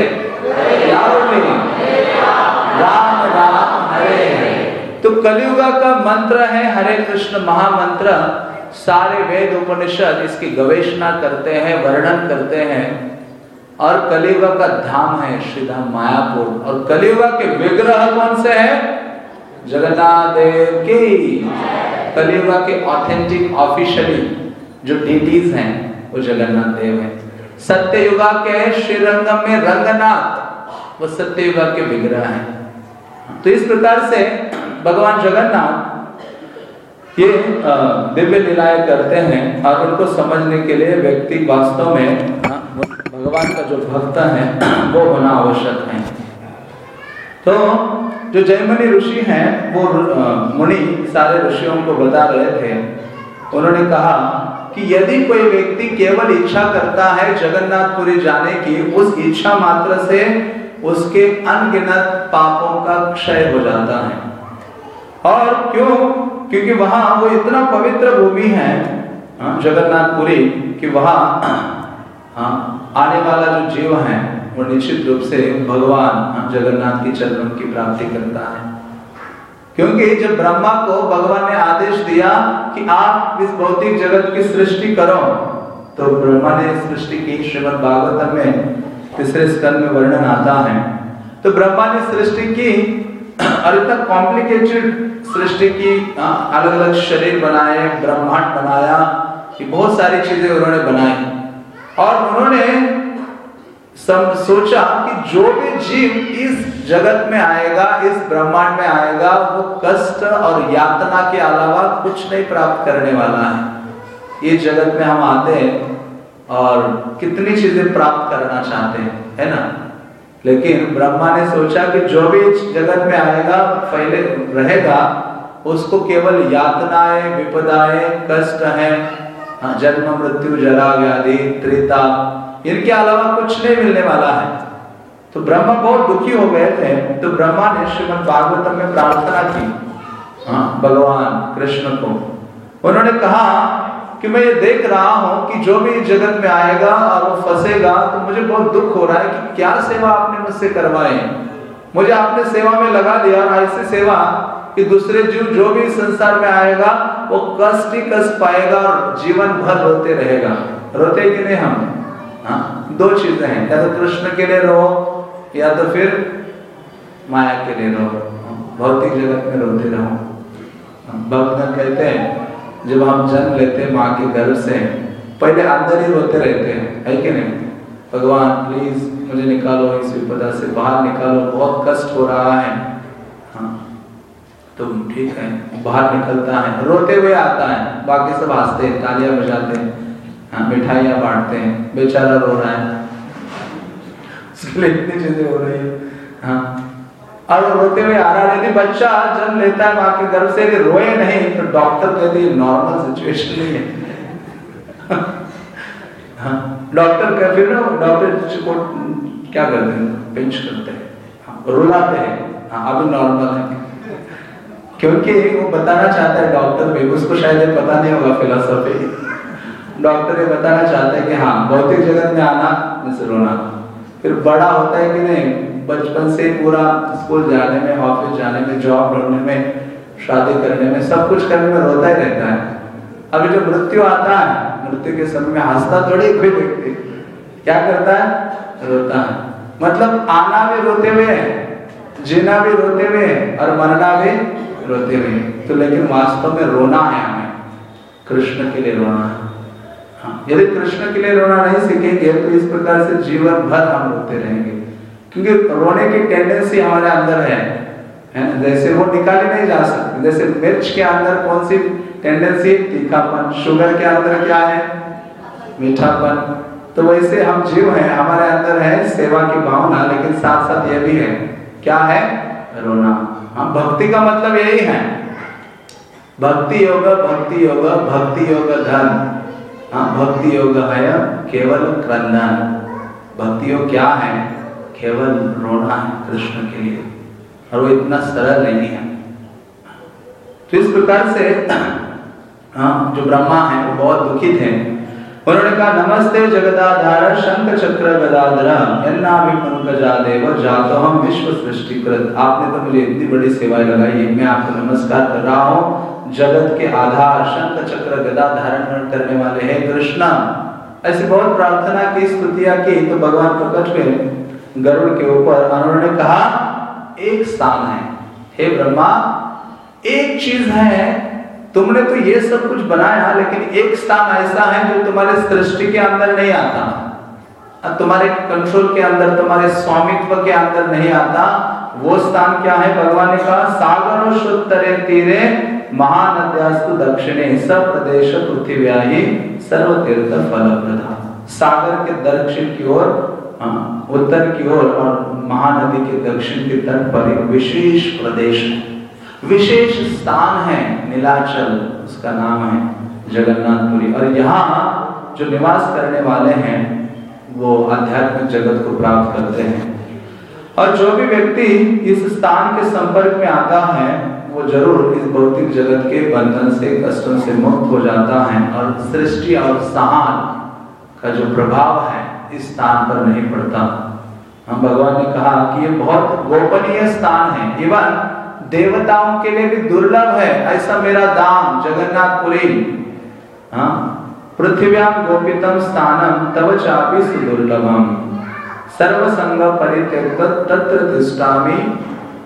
राम राम, हरे हरे। तो कलियुगा का मंत्र है हरे कृष्ण महामंत्र। सारे वेद उपनिषद इसकी गवेषणा करते हैं, वर्णन करते हैं। और कलियुगा का धाम है श्रीधाम मायापुर। और कलियुगा के विग्रह कौन से है? जगन्नाथ देव की। कलियुग के ऑथेंटिक ऑफिशियली जो डीटीज हैं, वो जगन्नाथ देव है। सत्य युगा के श्रीरंगम में रंगनाथ, वो सत्य युगा के विग्रह हैं। तो इस प्रकार से भगवान जगन्नाथ ये दिव्य लीलाएँ करते हैं और उनको समझने के लिए व्यक्ति वास्तव में भगवान का जो भक्त है, वो होना आवश्यक है। तो जो जयमनी ऋषि हैं, वो मुनि सारे ऋषियों को बता रहे थे। उन्होंने कहा कि यदि कोई व्यक्ति केवल इच्छा करता है जगन्नाथपुरी जाने की, उस इच्छा मात्र से उसके अनगिनत पापों का क्षय हो जाता है। और क्यों? क्योंकि वहाँ वो इतना पवित्र भूमि है हाँ, जगन्नाथपुरी कि वहाँ हाँ आने वाला जो जीव है वो निश्चित रूप से भगवान हाँ, जगन्नाथ की चरणों की प्राप्ति करता है। क्योंकि जब ब्रह्मा को भगवान ने आदेश दिया कि आप इस भौतिक जगत की सृष्टि करो तो ब्रह्मा ने सृष्टि की श्रीमद भागवतम में तीसरे स्कंद में वर्णन आता है। तो ब्रह्मा ने सृष्टि की और इतना कॉम्प्लिकेटेड सृष्टि की अलग अलग शरीर बनाए, ब्रह्मांड बनाया कि बहुत सारी चीज़ें उन्होंने बनाई। और उन्होंने सब सोचा कि जो भी जीव इस जगत में आएगा, इस ब्रह्मांड में आएगा, वो कष्ट और यातना के अलावा कुछ नहीं प्राप्त करने वाला है। ये जगत में हम आते हैं और कितनी चीज़ें प्राप्त करना चाहते हैं, है ना? लेकिन ब्रह्मा ने सोचा कि जो भी जगत में आएगा पहले रहेगा उसको केवल यातनाएँ विपदाएँ कष्ट है। हाँ, जन्म मृत्यु जरा व्याधि त्रेता इनके अलावा कुछ नहीं मिलने वाला है। तो ब्रह्मा बहुत दुखी हो गए थे। तो ब्रह्मा ने श्रीमद भागवतम में प्रार्थना की। हाँ भगवान कृष्ण को। उन्होंने कहा कि मैं ये देख रहा हूँ कि जो भी जगत में आएगा और वो फंसेगा तो मुझे बहुत दुख हो रहा है कि क्या सेवा आपने मुझसे करवाए मुझे आपने सेवा में लगा दिया ऐसी सेवा कि दूसरे जीव जो भी संसार में आएगा, वो कष्ट ही कष्ट पाएगा और जीवन भर रोते रहेगा। रोते कि नहीं हम? हाँ दो चीज़ें हैं। या तो कृष्ण के लिए रहो, या तो फिर माया के लिए रहो। भौतिक जगत में रोते रहो। भक्त कहते हैं जब हम जन्म लेते हैं माँ के गर्भ से, पहले अंदर ही रोते रहते हैं, है कि नहीं? भगवान प्लीज़ मुझे निकालो, इस विपदा से बाहर निकालो, बहुत कष्ट हो रहा है। हाँ तो ठीक है, बाहर निकलता है, रोते हुए आता है, बाकी सब हँसते हैं, तालियाँ बजाते हैं हाँ मिठाइयाँ बांटते हैं, बेचारा रो रहा है। इतनी चीज़ें हो रही है। हाँ और रोते हुए आ रहा यदि बच्चा जन्म लेता है माँ के गर्भ से यदि रोए नहीं। तो डॉक्टर कहते हैं नॉर्मल सिचुएशन नहीं है। हाँ डॉक्टर का फिर ना डॉक्टर को क्या करते हैं पिंच करते हैं हाँ, रुलाते हैं हाँ अभी नॉर्मल है। क्योंकि वो बताना चाहता है डॉक्टर भी उसको शायद पता नहीं होगा फिलोसफी डॉक्टर ये बताना चाहता है कि हाँ भौतिक जगत में आना जैसे रोना। फिर बड़ा होता है कि नहीं बचपन से पूरा स्कूल जाने में, ऑफ़िस जाने में, जॉब ढूँढने में, शादी करने में, सब कुछ करने में रोता ही रहता है। अभी जो मृत्यु आता है, मृत्यु के समय में हंसता थोड़ी कोई व्यक्ति क्या करता है? रोता है। मतलब आना भी रोते हुए जीना भी रोते हुए और मरना भी रोते हुए तो लेकिन वास्तव में रोना है हमें। कृष्ण के लिए रोना है। हाँ यदि कृष्ण के लिए रोना नहीं सीखेंगे तो इस प्रकार से जीवन भर हम रोते रहेंगे। क्योंकि रोने की टेंडेंसी हमारे अंदर है है जैसे वो निकाली नहीं जा सकती। जैसे मिर्च के अंदर कौन सी टेंडेंसी तीखापन। शुगर के अंदर क्या है? मीठापन। तो वैसे हम जीव हैं, हमारे अंदर है सेवा की भावना, लेकिन साथ साथ ये भी है। क्या है? रोना। हम भक्ति का मतलब यही है। भक्ति योग भक्ति योग भक्ति योग धन। हाँ भक्ति योग है, केवल क्रंदन। भक्ति योग क्या है? केवल रोना है कृष्ण के लिए, और वो इतना सरल नहीं है। तो इस प्रकार से हाँ जो ब्रह्मा है, वो बहुत दुखी थे उन्होंने कहा, नमस्ते जगदाधार शंख चक्र गदाधर हम विश्व सृष्टि कृत आपने तो मुझे इतनी बड़ी सेवाएँ लगाई है। मैं आपको नमस्कार कर रहा हूँ। जगत के आधार शंख चक्र गदा धारण करने वाले हैं कृष्ण। ऐसी बहुत प्रार्थना की स्तुतियाँ की तो भगवान प्रकट हुए गरुड़ के ऊपर उन्होंने कहा, एक स्थान है। हे ब्रह्मा, एक चीज़ है, तुमने तो ये सब कुछ बनाया, लेकिन एक स्थान ऐसा है जो तुम्हारे सृष्टि के अंदर नहीं आता। तुम्हारे कंट्रोल के अंदर, तुम्हारे स्वामित्व के अंदर नहीं आता। वो स्थान क्या है भगवान ने कहा सागरो शुद्धरे तीरे महानद्यास्तु दक्षिणे सब प्रदेश पृथ्वी सर्व तीर्थ फल सागर के दक्षिण की ओर उत्तर की ओर और महानदी के दक्षिण के तट पर एक विशेष प्रदेश है। विशेष स्थान है नीलाचल, उसका नाम है जगन्नाथपुरी। और यहाँ जो निवास करने वाले हैं, वो आध्यात्मिक जगत को प्राप्त करते हैं। और जो भी व्यक्ति इस स्थान के संपर्क में आता है, वो ज़रूर इस भौतिक जगत के बंधन से, कष्टों से मुक्त हो जाता है। और सृष्टि और सहान का जो प्रभाव है इस स्थान पर नहीं पड़ता। हम भगवान ने कहा कि ये बहुत गोपनीय स्थान है। इवन देवताओं के लिए भी दुर्लभ है। ऐसा मेरा दाम जगन्नाथपुरी। हाँ? पृथ्व्याम गोपितम स्थानम चापी सुदुर्लभम। सर्व संग परित्यक्त, तत्र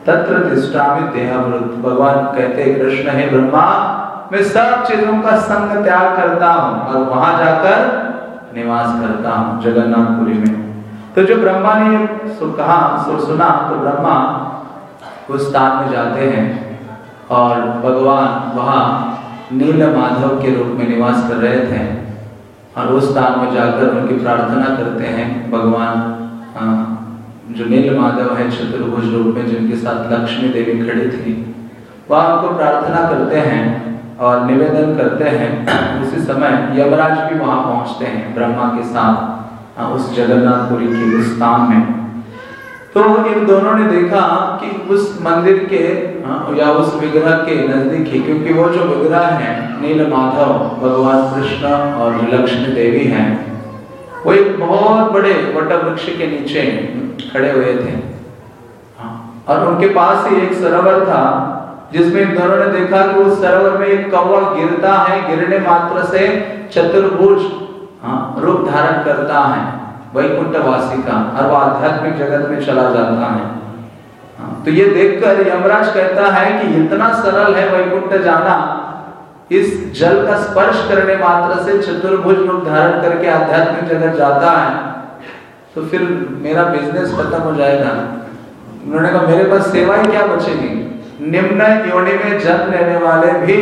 तत्र भगवान कहते कृष्ण, है ब्रह्मा, मैं सब चीज़ों का संग त्याग करता हूँ। और वहाँ जाकर निवास करता हूँ, जगन्नाथपुरी में। तो जो ब्रह्मा ने कहा सुना तो ब्रह्मा उस स्थान में जाते हैं और भगवान वहाँ नील माधव के रूप में निवास कर रहे थे और उस स्थान में जाकर उनकी प्रार्थना करते हैं, भगवान जो नील माधव है, चतुर्भुज रूप में, जिनके साथ लक्ष्मी देवी खड़ी थी, वह उनको प्रार्थना करते हैं और निवेदन करते हैं उसी समय यमराज भी वहाँ पहुँचते हैं ब्रह्मा के साथ उस जगन्नाथपुरी के उस स्थान में। तो इन दोनों ने देखा कि उस मंदिर के या उस विग्रह के नज़दीक ही क्योंकि वो जो विग्रह है नील माधव भगवान कृष्ण और लक्ष्मी देवी हैं वो एक बहुत बड़े वट वृक्ष के नीचे खड़े हुए थे। हाँ, और उनके पास ही एक सरोवर था जिसमें दोनों ने देखा कि उस सरोवर में एक कौवा गिरता है गिरने मात्र से चतुर्भुज हाँ, रूप धारण करता है। वैकुंठवासी का और वो आध्यात्मिक जगत में चला जाता है। हाँ, तो ये देखकर यमराज कहता है कि इतना सरल है वैकुंठ जाना इस जल का स्पर्श करने मात्र से चतुर्भुज रूप धारण करके आध्यात्मिक जगत जाता है। तो फिर मेरा बिज़नेस खत्म हो जाएगा। उन्होंने कहा मेरे पास सेवाएँ क्या बचेगी? निम्न योनि में जन्म लेने वाले भी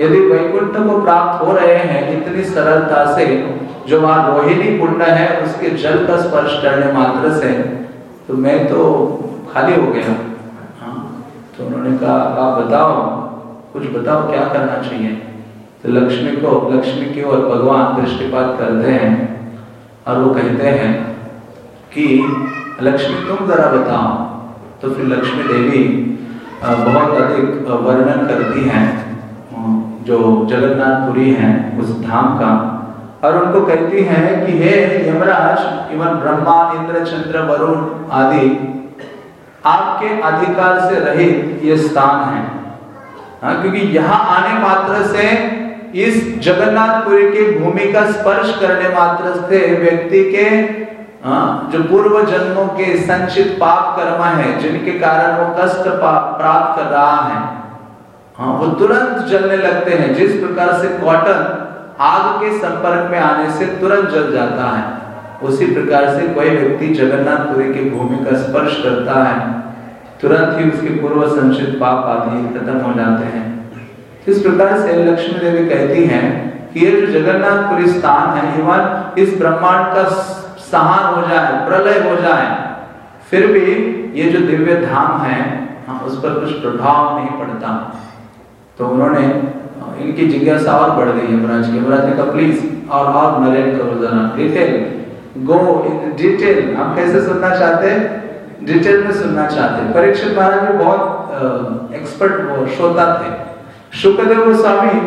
यदि वैकुंठ को प्राप्त हो रहे हैं, इतनी सरलता से, जो वहाँ रोहिणी कुंड है, उसके जल का स्पर्श करने मात्र से तो मैं तो खाली हो गया। हाँ तो उन्होंने कहा, आप बताओ, कुछ बताओ, क्या करना चाहिए? तो लक्ष्मी को, लक्ष्मी की ओर भगवान दृष्टिपात करते हैं, और वो कहते हैं कि, लक्ष्मी तुम जरा बताओ। तो फिर लक्ष्मी देवी बहुत अधिक वर्णन करती हैं जो जगन्नाथपुरी हैं, उस धाम का। और उनको कहती हैं कि, हे यमराज, इवन ब्रह्मा इंद्र, चंद्र, वरुण आदि, आपके अधिकार से रहित ये स्थान है। हाँ क्योंकि यहाँ आने मात्र से, इस जगन्नाथपुरी की भूमि का स्पर्श करने मात्र से व्यक्ति के हाँ, जो पूर्व जन्मों के संचित पाप कर्म है जिनके कारण वो कष्ट प्राप्त कर रहा है। हाँ वो तुरंत जलने लगते हैं। जिस प्रकार से कॉटन आग के संपर्क में आने से तुरंत जल जाता है उसी प्रकार से कोई व्यक्ति जगन्नाथपुरी की भूमि का स्पर्श करता है तुरंत ही उसके पूर्व संचित पाप आदि खत्म हो जाते हैं। इस प्रकार से लक्ष्मी देवी कहती हैं कि ये जो जगन्नाथपुरी स्थान है इवन इस ब्रह्मांड का सहार हो जाए प्रलय हो जाए फिर भी ये जो दिव्य धाम है हाँ, उस पर कुछ प्रभाव नहीं पड़ता। तो उन्होंने इनकी जिज्ञासा और बढ़ गई यमराज की। यमराज ने कहा प्लीज़ और और नरेट करो जरा डिटेल गो इन डिटेल हम कैसे सुनना चाहते? हैं डिटेल में सुनना चाहते। परीक्षित महाराज भी बहुत एक्सपर्ट वो श्रोता थे। शुक्रदेव गोस्वामी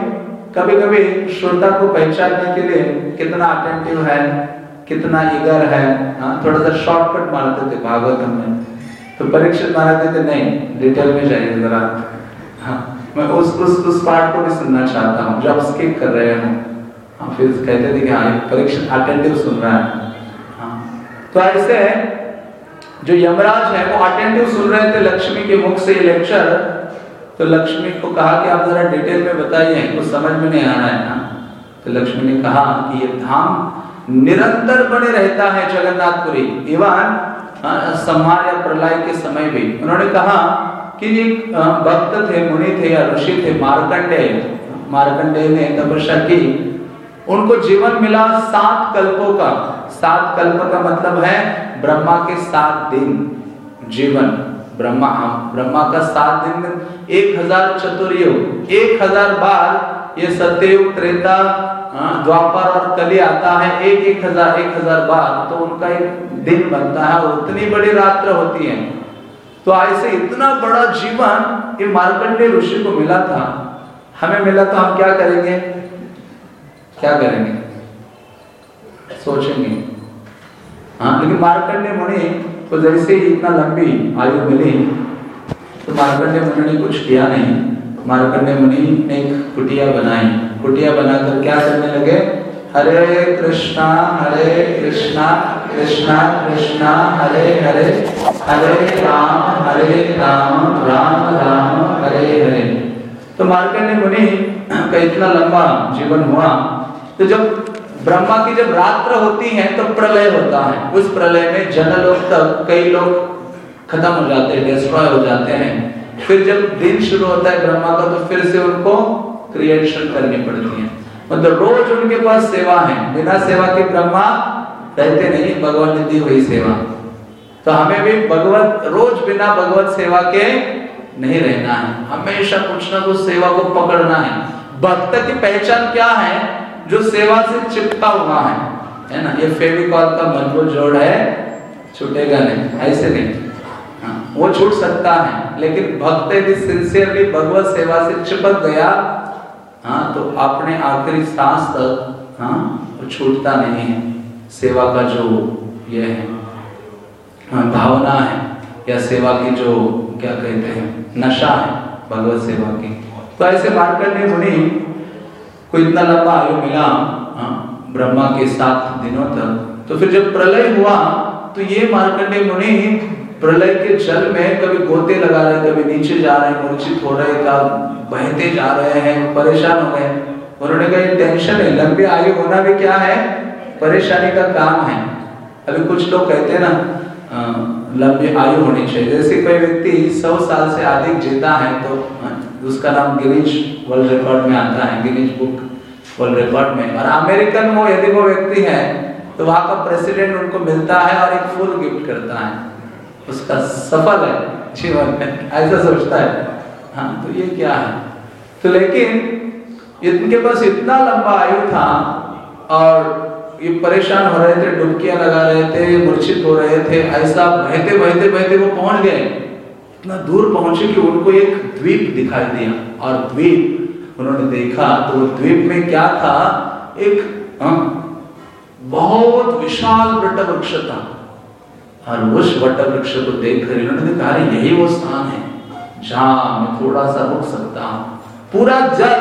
कभी कभी श्रोता को पहचानने के लिए कितना अटेंटिव है कितना ईगर है हाँ थोड़ा सा शॉर्टकट मारते थे, भागवतम में। तो परीक्षित महाराज कहते नहीं डिटेल में जाइए जरा। हाँ मैं उस उस उस पार्ट को भी सुनना चाहता हूँ, जो आप स्किप कर रहे हो। हाँ फिर कहते थे कि हाँ परीक्षित अटेंटिव सुन रहा है। हाँ तो ऐसे जो यमराज है, वो अटेंटिव सुन रहे थे लक्ष्मी के मुख से ये लेक्चर तो लक्ष्मी को कहा कि, आप जरा डिटेल में बताइए, कुछ समझ में नहीं आ रहा है। ना तो लक्ष्मी ने कहा कि, ये धाम निरंतर बने रहता है जगन्नाथपुरी। इवन संहार या प्रलय के समय भी। उन्होंने कहा कि ये भक्त थे, मुनि थे या ऋषि थे मार्कंडे मार्कंडे ने तपस्या की। उनको जीवन मिला सात कल्पों का। सात कल्प का मतलब है ब्रह्मा के सात दिन। जीवन, ब्रह्मा ब्रह्मा का सात दिन। एक हज़ार चतुर्युग, एक हज़ार बार ये सत्ययुग, त्रेता द्वापर और कली आता है, एक एक हज़ार एक हज़ार बार तो उनका एक दिन बनता है और उतनी बड़ी रात्र होती है। तो ऐसे इतना बड़ा जीवन ये मार्कंडे ऋषि को मिला था। हमें मिला तो हम क्या करेंगे? क्या करेंगे? सोचेंगे। हाँ लेकिन मार्कंडे मुनि तो जैसे ही इतना लंबी आयु मिली तो मार्कंडे मुनि ने कुछ किया नहीं। मार्कंडे मुनि ने एक कुटिया बनाई। कुटिया बनाकर क्या करने लगे? हरे कृष्णा हरे कृष्णा कृष्णा कृष्णा, हरे हरे हरे राम हरे राम राम राम, हरे हरे। तो मार्कंडे मुनि का इतना लंबा जीवन हुआ तो जब ब्रह्मा की जब रात्र होती है तो प्रलय होता है। उस प्रलय में जनलोक तक कई लोग खत्म हो जाते हैं डिस्ट्रॉय हो जाते हैं। फिर जब दिन शुरू होता है ब्रह्मा का तो फिर से उनको क्रिएशन करनी पड़ती है। मतलब रोज उनके पास सेवा है। बिना सेवा के ब्रह्मा रहते नहीं भगवान ने दी हुई सेवा। तो हमें भी भगवत रोज बिना भगवत सेवा के नहीं रहना है। हमेशा कुछ ना कुछ सेवा को पकड़ना है। भक्त की पहचान क्या है? जो सेवा से चिपका हुआ है। है ना? ये फेविकॉल का मज़बूत जोड़ है। छूटेगा नहीं। ऐसे नहीं। हाँ, वो छूट सकता है। लेकिन भक्त यदि सिंसियरली भगवत सेवा से चिपक गया हाँ तो अपने आखिरी सांस तक हाँ छूटता नहीं है। सेवा का जो ये है हाँ, भावना है या सेवा की जो क्या कहते हैं नशा है भगवत सेवा की। तो ऐसे मार्कंडे मुनि को इतना लंबा आयु मिला हाँ, ब्रह्मा के सात दिनों तक तो फिर जब प्रलय हुआ तो ये मार्कंडे मुनि प्रलय के जल में कभी गोते लगा रहे कभी नीचे जा रहे मूर्छित हो रहे का बहते जा रहे हैं, परेशान हो गए। उन्होंने कहा टेंशन है, लंबी आयु होना भी क्या है? परेशानी का काम है। अभी कुछ लोग कहते हैं ना लंबी आयु होनी चाहिए। जैसे कोई व्यक्ति सौ साल से अधिक जीता है तो उसका नाम गिनीज वर्ल्ड रिकॉर्ड में आता है, गिनीज बुक वर्ल्ड रिकॉर्ड में। और अमेरिकन वो यदि वो व्यक्ति है तो वहाँ का प्रेसिडेंट उनको मिलता है और एक फूल गिफ्ट करता है। उसका सफल है जीवन में ऐसा सोचता है। हाँ तो ये क्या है? तो लेकिन इनके पास इतना लंबा आयु था और ये परेशान हो रहे थे डुबकियाँ लगा रहे थे मूर्छित हो रहे थे ऐसा बहते बहते बहते वो पहुँच गए। इतना दूर पहुँचे कि उनको एक द्वीप दिखाई दिया और द्वीप उन्होंने देखा तो द्वीप में क्या था? एक हाँ, बहुत विशाल वृक्ष था। और उस वट वृक्ष को देखकर इन्होंने कहा यही वो स्थान है जहाँ मैं थोड़ा सा रुक सकता हूँ। पूरा जल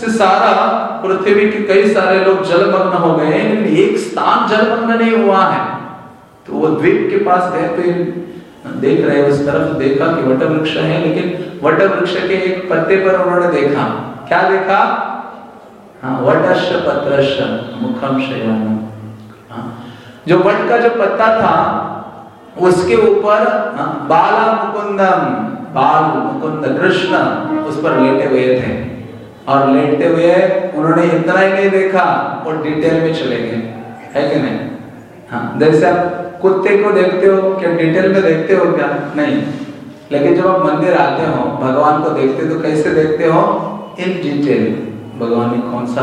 से सारा पृथ्वी के कई सारे लोग जलमग्न हो गए लेकिन एक स्थान जलमग्न नहीं हुआ है। तो वो द्वीप के पास गए तो देख रहे उस तरफ़ देखा कि वट वृक्ष है लेकिन वट वृक्ष के एक पत्ते पर उन्होंने देखा। क्या देखा? हाँ वटश पत्रश मुखम शयान हाँ, जो वट का जो पत्ता था उसके ऊपर हाँ, बाला मुकुंदम बाल मुकुंद कृष्ण उस पर लेटे हुए थे। और लेटते हुए उन्होंने इतना ही नहीं देखा और डिटेल में चले गए। है कि नहीं? हाँ जैसे आप कुत्ते को देखते हो क्या डिटेल में देखते हो क्या? नहीं। लेकिन जब आप मंदिर आते हो भगवान को देखते तो कैसे देखते हो? इन डिटेल भगवान ने कौन सा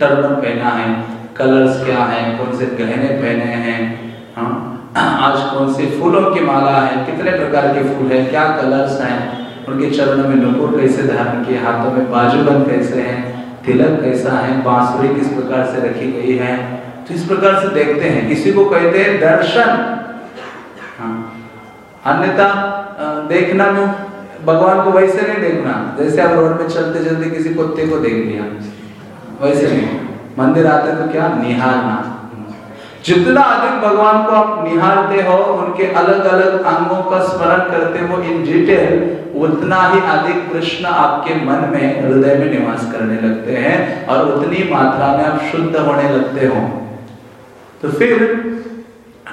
टर्बन पहना है कलर्स क्या है कौन से गहने पहने हैं हाँ? आज कौन से फूलों की माला है? कितने प्रकार के फूल है? क्या कलर्स हैं? उनके चरणों में नुपुर कैसे धारण किए? हाथों में बाजूबंद कैसे हैं? तिलक कैसा है? बांसुरी किस प्रकार से रखी गई है? तो इस प्रकार से देखते हैं। इसी को कहते हैं दर्शन। हाँ। अन्यथा देखना में भगवान को वैसे नहीं देखना। जैसे आप रोड में चलते चलते किसी कुत्ते को देख लिया। वैसे नहीं। मंदिर आते तो क्या? निहारना। जितना अधिक भगवान को आप निहारते हो, उनके अलग अलग अंगों का स्मरण करते हो इन डिटेल उतना ही अधिक कृष्ण आपके मन में हृदय में निवास करने लगते हैं और उतनी मात्रा में आप शुद्ध होने लगते हो। तो फिर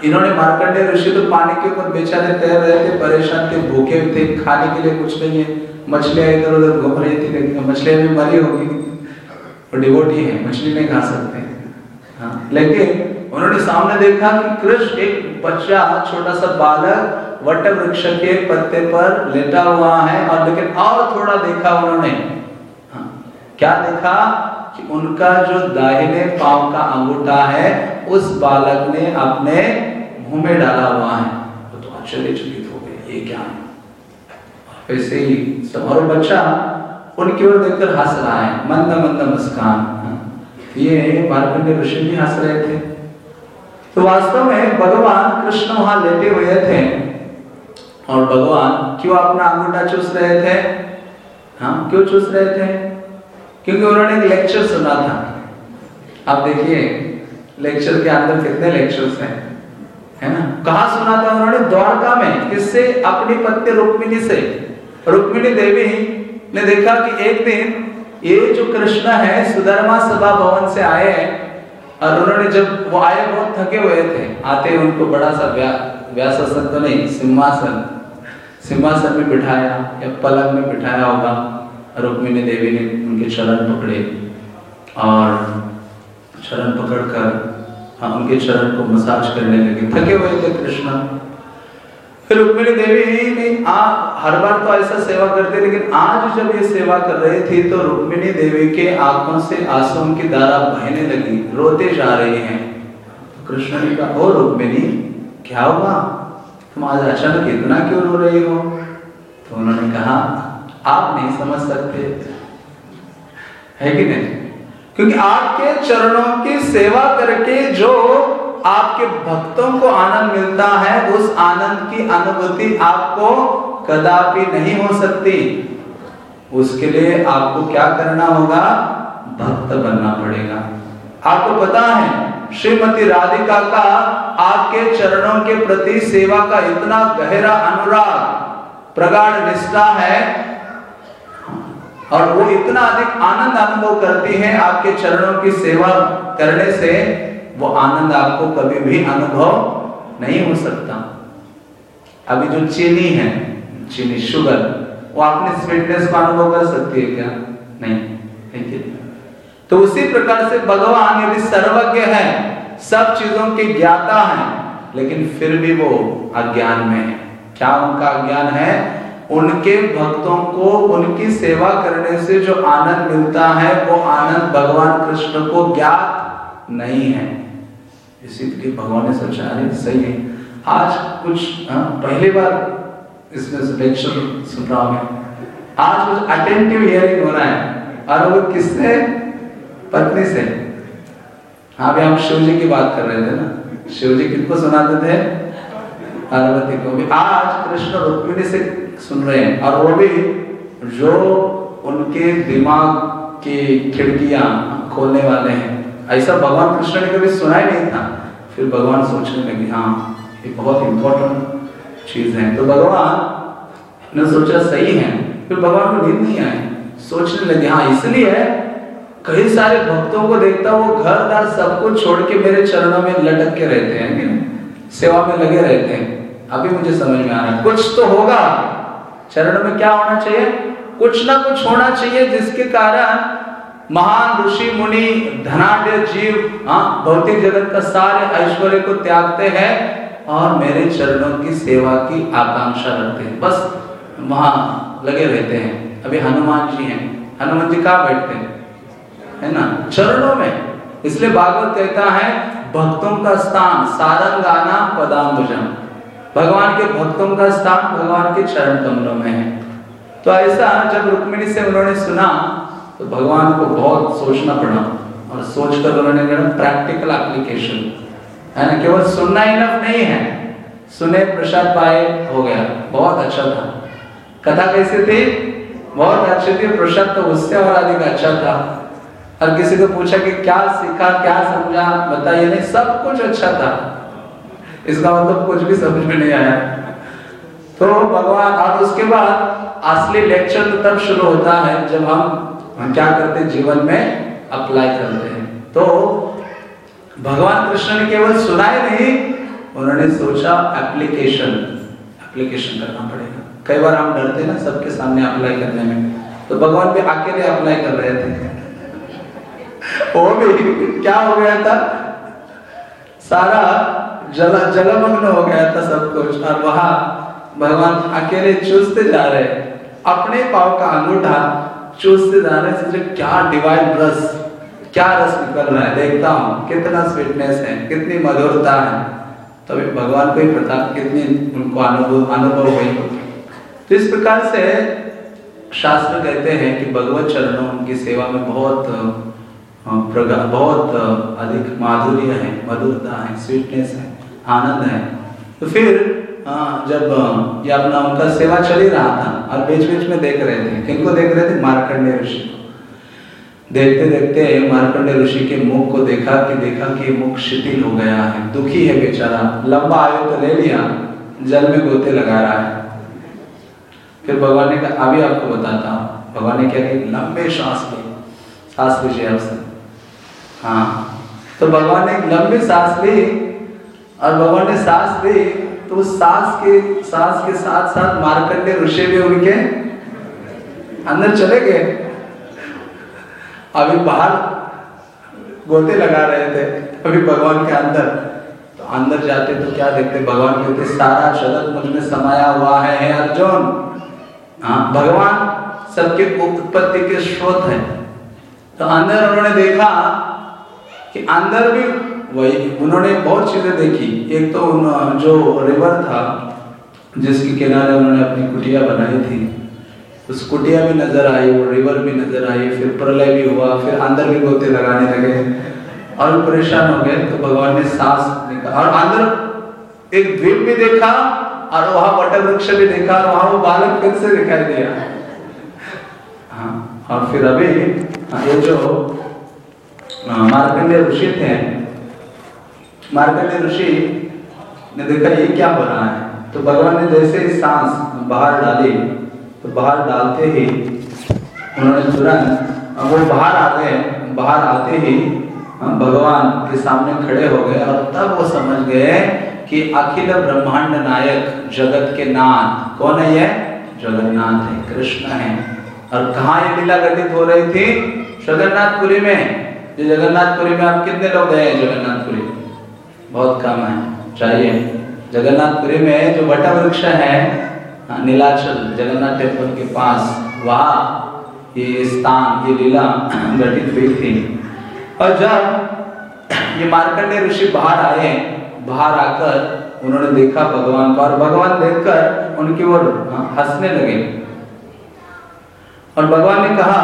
इन्होंने मार्कंडे ऋषि तो पानी के ऊपर बेचारे तैर रहे थे, परेशान थे, भूखे थे, खाने के लिए कुछ नहीं है। मछलियाँ इधर उधर घूम रही थी मछलियाँ भी मरी होगी। डिवोटी है, मछली नहीं खा सकते। हाँ लेकिन उन्होंने सामने देखा कि कृष्ण एक बच्चा छोटा सा बालक वट वृक्ष के पत्ते पर लेटा हुआ है और लेकिन और थोड़ा देखा उन्होंने। हाँ, क्या देखा कि उनका जो दाहिने पाँव का अंगूठा है उस बालक ने अपने मुँह में डाला हुआ है। वो तो आश्चर्यचकित हो गए ये क्या है? वैसे ही और बच्चा उनकी ओर देखकर हंस रहा है मंद मंद मुस्कान। हाँ, ये मार्कंडे ऋषि भी हंस रहे थे। तो वास्तव में भगवान कृष्ण वहाँ लेटे हुए थे। और भगवान क्यों अपना अंगूठा चूस रहे थे? हाँ क्यों चूस रहे थे? क्योंकि उन्होंने एक लेक्चर सुना था। आप देखिए लेक्चर के अंदर कितने लेक्चर्स हैं, है ना? कहा सुना था उन्होंने? द्वारका में। किससे? अपनी पत्नी रुक्मिणी से। रुक्मिणी देवी ने देखा कि एक दिन ये जो कृष्ण है, सुधर्मा सभा भवन से आए हैं और उन्होंने जब वो आए, बहुत थके हुए थे। आते उनको बड़ा सा व्या व्यासन तो नहीं, सिंहासन। सिंहासन में बिठाया, या पलंग में बिठाया होगा। रुक्मिनी देवी ने उनके चरण पकड़े। और चरण पकड़कर हाँ उनके चरण को मसाज करने लगे। थके हुए थे कृष्ण। फिर रुक्मिणी देवी ने आ हर बार तो ऐसा सेवा करते, लेकिन आज जब ये सेवा कर रहे थे तो रुक्मिणी देवी के आँखों से आँसू की धारा बहने लगी, रोते जा रहे हैं। तो कृष्ण ने कहा, ओ रुक्मिणी, क्या हुआ? तुम आज अचानक इतना क्यों रो रही हो? तो उन्होंने कहा, आप नहीं समझ सकते। है कि नहीं? क्योंकि आपके चरणों की सेवा करके जो आपके भक्तों को आनंद मिलता है, उस आनंद की अनुभूति आपको कदापि नहीं हो सकती। उसके लिए आपको क्या करना होगा? भक्त बनना पड़ेगा। आपको पता है, श्रीमती राधिका का आपके चरणों के प्रति सेवा का इतना गहरा अनुराग, प्रगाढ़ निष्ठा है, और वो इतना अधिक आनंद अनुभव करती है आपके चरणों की सेवा करने से वो आनंद आपको कभी भी अनुभव नहीं हो सकता। अभी जो चीनी है, चीनी शुगर, वो अपने स्वीटनेस का अनुभव कर सकती है क्या? नहीं तो उसी प्रकार से भगवान यदि सर्वज्ञ है, सब चीज़ों के ज्ञाता है, लेकिन फिर भी वो अज्ञान में है। क्या उनका अज्ञान है? उनके भक्तों को उनकी सेवा करने से जो आनंद मिलता है, वो आनंद भगवान कृष्ण को ज्ञात नहीं है। इसीलिए भगवान ने सोचा अरे सही है। आज कुछ आ, हाँ, पहली बार इसमें लेक्चर सुन रहा हूँ आज कुछ अटेंटिव हियरिंग हो रहा है। और वो किससे? पत्नी से। हाँ अभी हम शिव जी की बात कर रहे थे ना। शिव जी किनको सुनाते थे? पार्वती को भी। आज कृष्ण रुक्मिणी से सुन रहे हैं। और वो भी जो उनके दिमाग की खिड़कियाँ खोलने वाले हैं। ऐसा भगवान कृष्ण ने कभी सुना ही नहीं था। फिर भगवान सोचने लगे हाँ ये बहुत इंपॉर्टेंट चीज़ है। तो भगवान ने सोचा, सही है। फिर भगवान को नींद नहीं आई। सोचने लगे हाँ इसलिए कई सारे भक्तों को देखता वो घर दार सब कुछ छोड़ के मेरे चरणों में लटक के रहते हैं सेवा में लगे रहते हैं। अभी मुझे समझ में आ रहा है। कुछ तो होगा। चरण में क्या होना चाहिए? कुछ ना कुछ होना चाहिए, जिसके कारण महान ऋषि मुनि धनाढ़ जीव हाँ भौतिक जगत का सारे ऐश्वर्य को त्यागते हैं और मेरे चरणों की सेवा की आकांक्षा रखते हैं। बस वहाँ लगे रहते हैं। अभी हनुमान जी हैं। हनुमान जी कहा बैठते हैं? है ना? चरणों में। इसलिए भागवत कहता है, भक्तों का स्थान, सारंगाना पदाम्बुजम। भगवान के भक्तों का स्थान भगवान के चरण कमलों में है। तो ऐसा जब रुक्मिणी से उन्होंने सुना तो भगवान को बहुत सोचना पड़ा और सोचकर उन्होंने कहा प्रैक्टिकल एप्लीकेशन है ना केवल सुनना इनफ नहीं है। सुने प्रसाद पाए हो गया। बहुत अच्छा था। कथा कैसे थी? बहुत अच्छी थी। प्रसाद तो उससे और अधिक अच्छा था। और किसी को पूछा कि क्या सीखा क्या समझा बताइए नहीं सब कुछ अच्छा था। इसका मतलब कुछ भी समझ में नहीं आया। तो भगवान और उसके बाद असली लेक्चर तो तब शुरू होता है जब हम, हम क्या करते हैं? जीवन में अप्लाई करते हैं। तो भगवान कृष्ण ने केवल सुनाए नहीं, उन्होंने सोचा एप्लीकेशन एप्लीकेशन करना पड़ेगा। कई बार हम डरते ना सबके सामने अप्लाई करने में। तो भगवान भी अकेले अप्लाई कर रहे थे। वो भी, क्या हो गया था? सारा जल, जलमग्न हो गया था सब कुछ। और वहाँ भगवान अकेले चूसते जा रहे। अपने पाव का अंगूठा चूसते जा रहे सोचे क्या डिवाइन रस क्या रस निकल रहा है? देखता हूँ, कितना स्वीटनेस है, कितनी मधुरता है। तो भगवान को ही पता, कितनी उनको अनुभव अनुभव हुई। तो इस प्रकार से शास्त्र कहते हैं कि भगवत चरणों उनकी सेवा में बहुत बहुत अधिक माधुर्य है, मधुरता है स्वीटनेस है, आनंद है। तो फिर जब ये अपना उनका सेवा चल ही रहा था, और बीच बीच में देख रहे थे, किनको देख रहे थे? मार्कंडे ऋषि को। देखते देखते मार्कंडे ऋषि के मुख को देखा कि देखा कि मुख शिथिल हो गया है, दुखी है बेचारा, लंबा आयु तो ले लिया, जल में गोते लगा रहा है। फिर भगवान ने कहा, अभी आपको बताता हूँ। भगवान ने क्या किया लंबे सांस ली, सांस लीजिए आपसे हाँ तो भगवान ने लंबी सांस ली, और भगवान ने सांस ली तो सांस के सांस के साथ साथ मारकंडे ऋषि भी उनके अंदर चले गए। अभी बाहर गोते लगा रहे थे अभी भगवान के अंदर। तो अंदर जाते तो क्या देखते भगवान कहते सारा जगत मुझमें समाया हुआ है, है अर्जुन। हाँ भगवान सबके उत्पत्ति के स्रोत है। तो अंदर उन्होंने देखा कि अंदर भी वही उन्होंने बहुत चीज़ें देखी। एक तो जो रिवर था जिसके किनारे उन्होंने अपनी कुटिया बनाई थी उस कुटिया भी नज़र आई वो रिवर भी नज़र आई फिर प्रलय भी हुआ फिर अंदर भी गोते लगाने लगे और परेशान हो गए तो भगवान ने सांस निकाला और अंदर एक द्वीप भी देखा और वहाँ वट वृक्ष भी देखा और वहाँ वो बालक फिर से दिखाई दिया। हाँ और फिर अभी हाँ, ये जो मार्कंडेय ऋषि थे मार्कंडेय ऋषि ने देखा, ये क्या हो रहा है? तो भगवान ने जैसे सांस बाहर डाली तो बाहर डालते ही उन्होंने तुरंत वो बाहर आ गए, बाहर आते ही भगवान के सामने खड़े हो गए और तब वो समझ गए कि अखिल ब्रह्मांड नायक जगत के नाथ कौन है ये? जगन्नाथ है, कृष्ण है। और कहा ये लीला घटित हो रही थी? जगन्नाथपुरी में। जगन्नाथपुरी में आप कितने लोग गए जगन्नाथपुरी? बहुत कम है। चाहिए जगन्नाथपुरी में जो बटा वृक्ष है हाँ, नीलाचल जगन्नाथ टेंपल के पास वहाँ ये स्थान ये लीला घटित हुई थी। और जब ये मार्कंडे ऋषि बाहर आए बाहर आकर उन्होंने देखा भगवान को और भगवान देखकर उनकी ओर हाँ, हंसने लगे। और भगवान ने कहा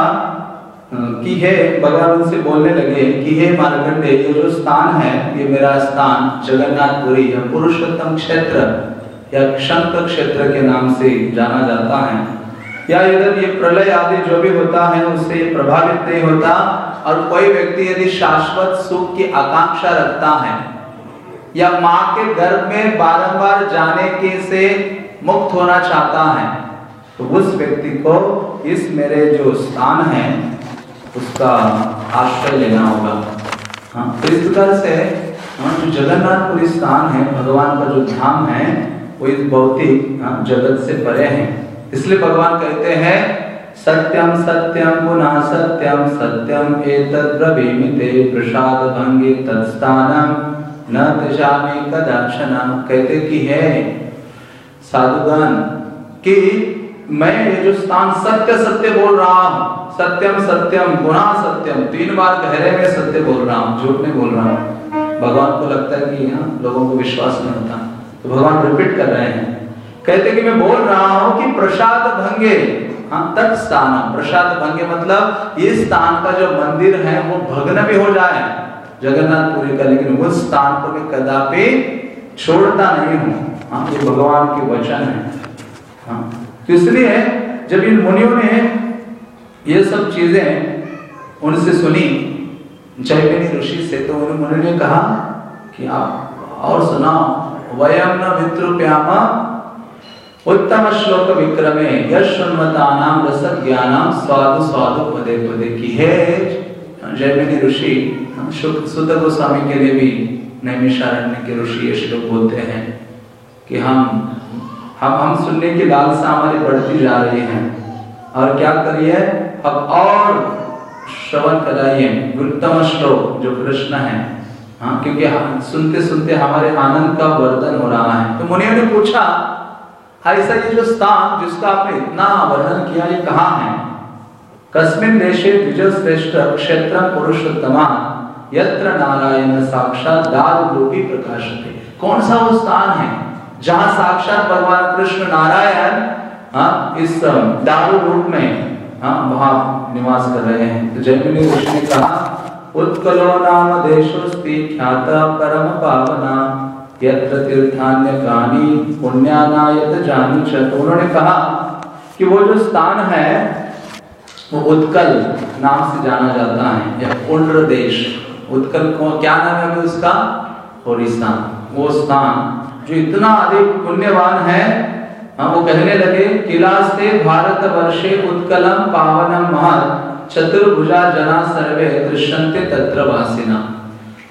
कि हे भगवान उनसे बोलने लगे, कि हे मार्कंडे ये जो स्थान है, ये मेरा स्थान, जगन्नाथपुरी या पुरुषोत्तम क्षेत्र या शंख क्षेत्र के नाम से जाना जाता है। या इधर ये प्रलय आदि जो भी होता है, उससे प्रभावित नहीं होता, और कोई व्यक्ति यदि शाश्वत सुख की आकांक्षा रखता है, या माँ के गर्भ में बारंबार जाने के से मुक्त होना चाहता है तो उस व्यक्ति को इस मेरे जो स्थान है उसका आश्रय लेना होगा। हाँ तो इस प्रकार से हाँ, जो जगन्नाथपुरी स्थान है भगवान का जो धाम है वो इस भौतिक हाँ, जगत से परे है। इसलिए भगवान कहते हैं सत्यम सत्यम पुनः सत्यम सत्यम एतद् ब्रवीमि प्रसाद भंगे तत्स्थानम न तेजामी कदाक्षण कहते कि है साधुगण कि मैं स्थान सत्य सत्य बोल रहा हूँ, सत्यम सत्यम, गुणा सत्यम, तीन बार गहरे में सत्य बोल रहा हूँ, झूठ नहीं बोल रहा हूँ। भगवान को लगता है कि यहाँ लोगों को विश्वास नहीं होता। तो भगवान रिपीट कर रहे हैं। कहते कि मैं बोल रहा हूँ कि प्रसाद भंगे हाँ तट स्थान प्रसाद भंगे मतलब ये स्थान का जो मंदिर है, वो भग्न भी हो जाए। जगन्नाथपुरी का लेकिन उस स्थान को मैं कदापि छोड़ता नहीं हूँ। हाँ ये भगवान के वचन है। हाँ। तो इसलिए जब इन मुनियों ने ये सब चीज़ें उनसे सुनी जयमिनी ऋषि से तो उन्होंने कहा कि आप और सुनाओ वयम न विद्रुप्यामा उत्तम श्लोक विक्रमे यशुन्मतानाम रस ज्ञानम स्वादु स्वादु पदे पदे की है। जयमिनी ऋषि सुत गोस्वामी के लिए भी नैमिषारण्य के ऋषि ये श्लोक बोलते हैं कि हम हम हम सुनने की लालसा हमारी बढ़ती जा रही है। और क्या करिए? अब और श्रवण कराइए। उत्तम श्लोक, जो कृष्ण है। हाँ क्योंकि सुनते सुनते हमारे आनंद का वर्धन हो रहा है। तो मुनियों ने पूछा, ऐसा ये जो स्थान जिसका आपने इतना वर्णन किया, ये कहाँ है? कस्मिन देशे द्विज श्रेष्ठ क्षेत्र पुरुषोत्तमा। यत्र नारायण साक्षात दाल रूपी प्रकाश कौन सा वो स्थान है? जहाँ साक्षात भगवान कृष्ण नारायण हाँ इस दारू रूप में हाँ वहाँ निवास कर रहे हैं। तो जयमिनी ऋषि ने कहा, उत्कलो नाम देशोस्ति ख्यात परम पावना, यत्र तीर्थान्य कानी पुण्यानायत जानी च तो उन्होंने कहा कि वो जो स्थान है, वो उत्कल नाम से जाना जाता है, या उल्र देश। उत्कल को, क्या नाम है उसका? ओडिशा वो स्थान जो इतना अधिक पुण्यवान है हम वो कहने लगे, किलास्ते भारत वर्षे उत्कलम पावनम महत, चतुर्भुजा जना सर्वे दृश्यंते तत्र वासिना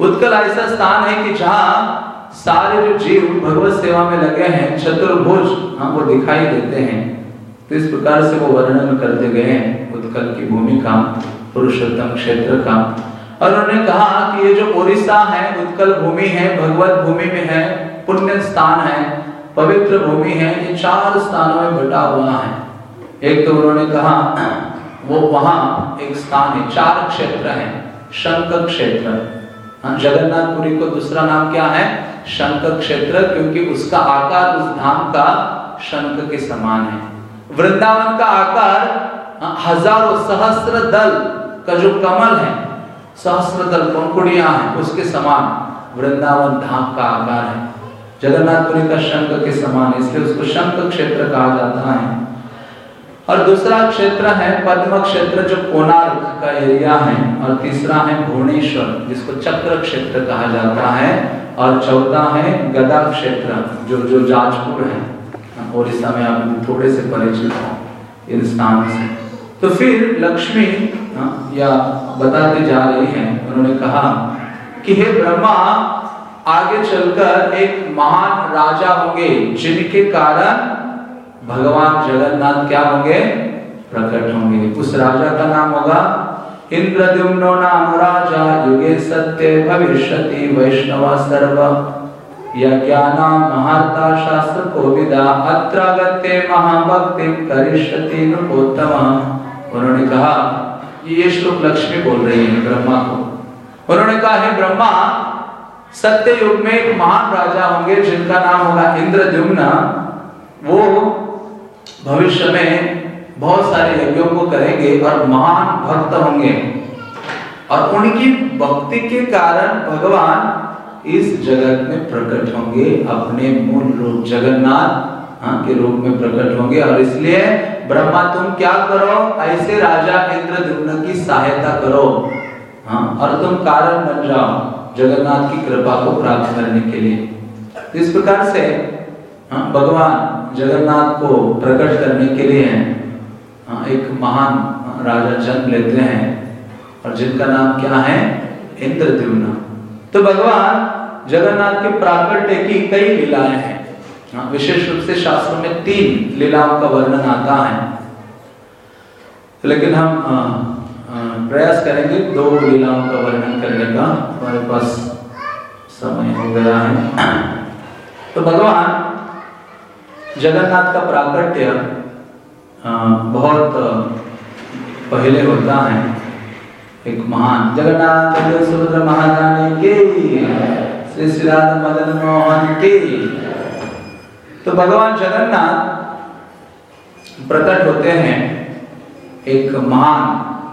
उत्कल ऐसा स्थान है कि जहाँ सारे जो जीव भगवत सेवा में लगे हैं, चतुर्भुज हम वो दिखाई देते हैं। तो इस प्रकार से वो वर्णन करते गए हैं, उत्कल की भूमि का, पुरुषोत्तम क्षेत्र का। और उन्होंने कहा कि ये जो ओडिशा है, उत्कल भूमि है, भगवत भूमि में है पुण्य स्थान है पवित्र भूमि है ये चार स्थानों में बटा हुआ है। एक तो उन्होंने कहा वो वहाँ एक स्थान है चार क्षेत्र है शंक क्षेत्र। हाँ, जगन्नाथपुरी को दूसरा नाम क्या है? शंक क्षेत्र क्योंकि उसका आकार उस धाम का शंख के समान है। वृंदावन का आकार हाँ, हज़ारों सहस्त्र दल का जो कमल है सहस्त्र दल पंखुड़िया है उसके समान वृंदावन धाम का आकार है। जगन्नाथपुरी का शंख के समान इसलिए उसको शंख क्षेत्र कहा जाता है। और दूसरा क्षेत्र है पद्म क्षेत्र जो कोणार्क का एरिया है और तीसरा है भुवनेश्वर जिसको चक्र क्षेत्र कहा जाता है और चौथा है गदा क्षेत्र जो जो जाजपुर है। ओडिशा में आप थोड़े से परिचित हो इन स्थान से। तो फिर लक्ष्मी हाँ, या बताते जा रही हैं उन्होंने कहा कि हे ब्रह्मा आगे चलकर एक महान राजा होंगे, जिनके कारण भगवान जगन्नाथ क्या होंगे? प्रकट होंगे। उस राजा का नाम होगा इंद्रद्युम्नो नाम राजा युगे सत्य भविष्यति वैष्णव सर्व। यज्ञाना महारता शास्त्र को विदा अत्रागत्य महाभक्ति करिष्यति नृपोत्तम। उन्होंने कहा, ये श्लोक लक्ष्मी बोल रही है ब्रह्मा को। उन्होंने कहा, है ब्रह्मा सत्य युग में एक महान राजा होंगे जिनका नाम होगा इंद्रद्युम्न। वो भविष्य में बहुत सारे यज्ञों को करेंगे और महान भक्त होंगे। और उनकी भक्ति के कारण भगवान इस जगत में प्रकट होंगे अपने मूल रूप जगन्नाथ हाँ, के रूप में प्रकट होंगे। और इसलिए ब्रह्मा तुम क्या करो? ऐसे राजा इंद्रद्युम्न की सहायता करो। हाँ, और तुम कारण बन जाओ। जगन्नाथ की कृपा को प्राप्त करने के लिए। इस प्रकार से हाँ, भगवान जगन्नाथ को प्रकट करने के लिए हाँ, एक महान राजा जन्म लेते हैं और जिनका नाम क्या है? इंद्रद्युम्न। तो भगवान जगन्नाथ के प्राकट्य की कई लीलाएँ हैं। हाँ, विशेष रूप से शास्त्रों में तीन लीलाओं का वर्णन आता है। लेकिन हम प्रयास करेंगे दो लीलाओं का वर्णन करने का। हमारे पास समय हो गया है। तो भगवान जगन्नाथ का प्राकट्य बहुत पहले होता है। एक महान जगन्नाथ सुभद्र महारानी के श्री श्री मदन मोहन के। तो भगवान जगन्नाथ प्रकट होते हैं एक महान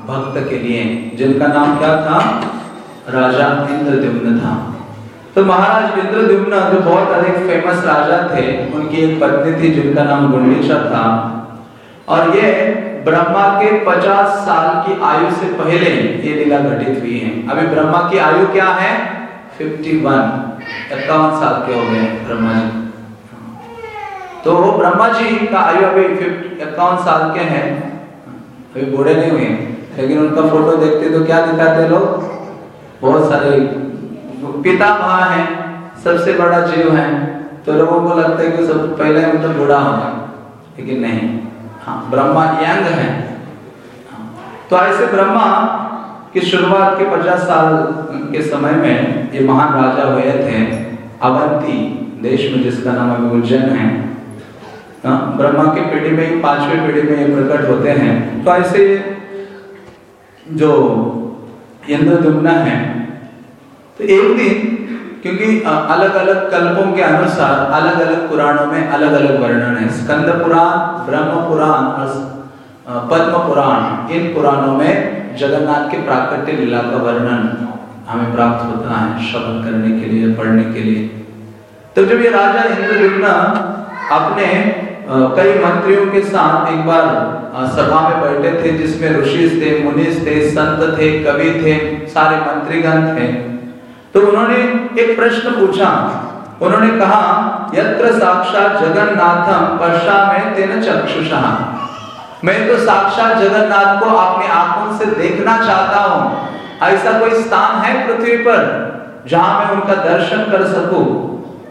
भक्त के लिए, जिनका नाम क्या था? राजा इंद्रद्युम्न था। तो महाराज इंद्रद्युम्न, जो बहुत अधिक फ़ेमस राजा थे, उनकी एक पत्नी थी जिनका नाम गुंडीचा था। और ये ब्रह्मा के 50 साल की आयु से पहले ये लीला घटित हुई है। अभी ब्रह्मा की आयु क्या है? 51 इक्यावन साल के हो गए ब्रह्मा जी। तो ब्रह्मा जी का आयु अभी इक्यावन साल के हैं। अभी बूढ़े नहीं हुए। लेकिन उनका फ़ोटो देखते तो क्या दिखाते लोग? बहुत सारे पिता माँ है सबसे बड़ा जीव है तो लोगों को लगता है कि सब पहले मतलब बूढ़ा होगा लेकिन नहीं। हाँ ब्रह्मा यंग है। तो ऐसे ब्रह्मा की शुरुआत के पचास साल के समय में ये महान राजा हुए थे अवंती देश में जिसका नाम अभी उज्जैन है। हाँ, ब्रह्मा की पीढ़ी में पांचवी पीढ़ी में ये प्रकट होते हैं। तो ऐसे जो इंद्रदुम्ना है। तो एक दिन, क्योंकि अलग अलग कल्पों के अनुसार अलग अलग पुराणों में अलग अलग वर्णन है। स्कंद पुराण, ब्रह्म पुराण और पद्म पुराण, इन पुराणों में जगन्नाथ के प्राकृत्य लीला का वर्णन हमें प्राप्त होता है श्रवण करने के लिए, पढ़ने के लिए। तो जब ये राजा इंद्रदुम्ना अपने कई मंत्रियों के साथ एक बार सभा में बैठे थे, जिसमें ऋषि थे, मुनिष थे, संत थे, कवि थे, सारे मंत्रीगण थे। तो उन्होंने एक प्रश्न पूछा। उन्होंने कहा, यत्र साक्षात जगन्नाथम पश्चा में तेन चक्षुषा। मैं तो साक्षात जगन्नाथ को अपने आँखों से देखना चाहता हूँ। ऐसा कोई स्थान है पृथ्वी पर जहाँ मैं उनका दर्शन कर सकूँ?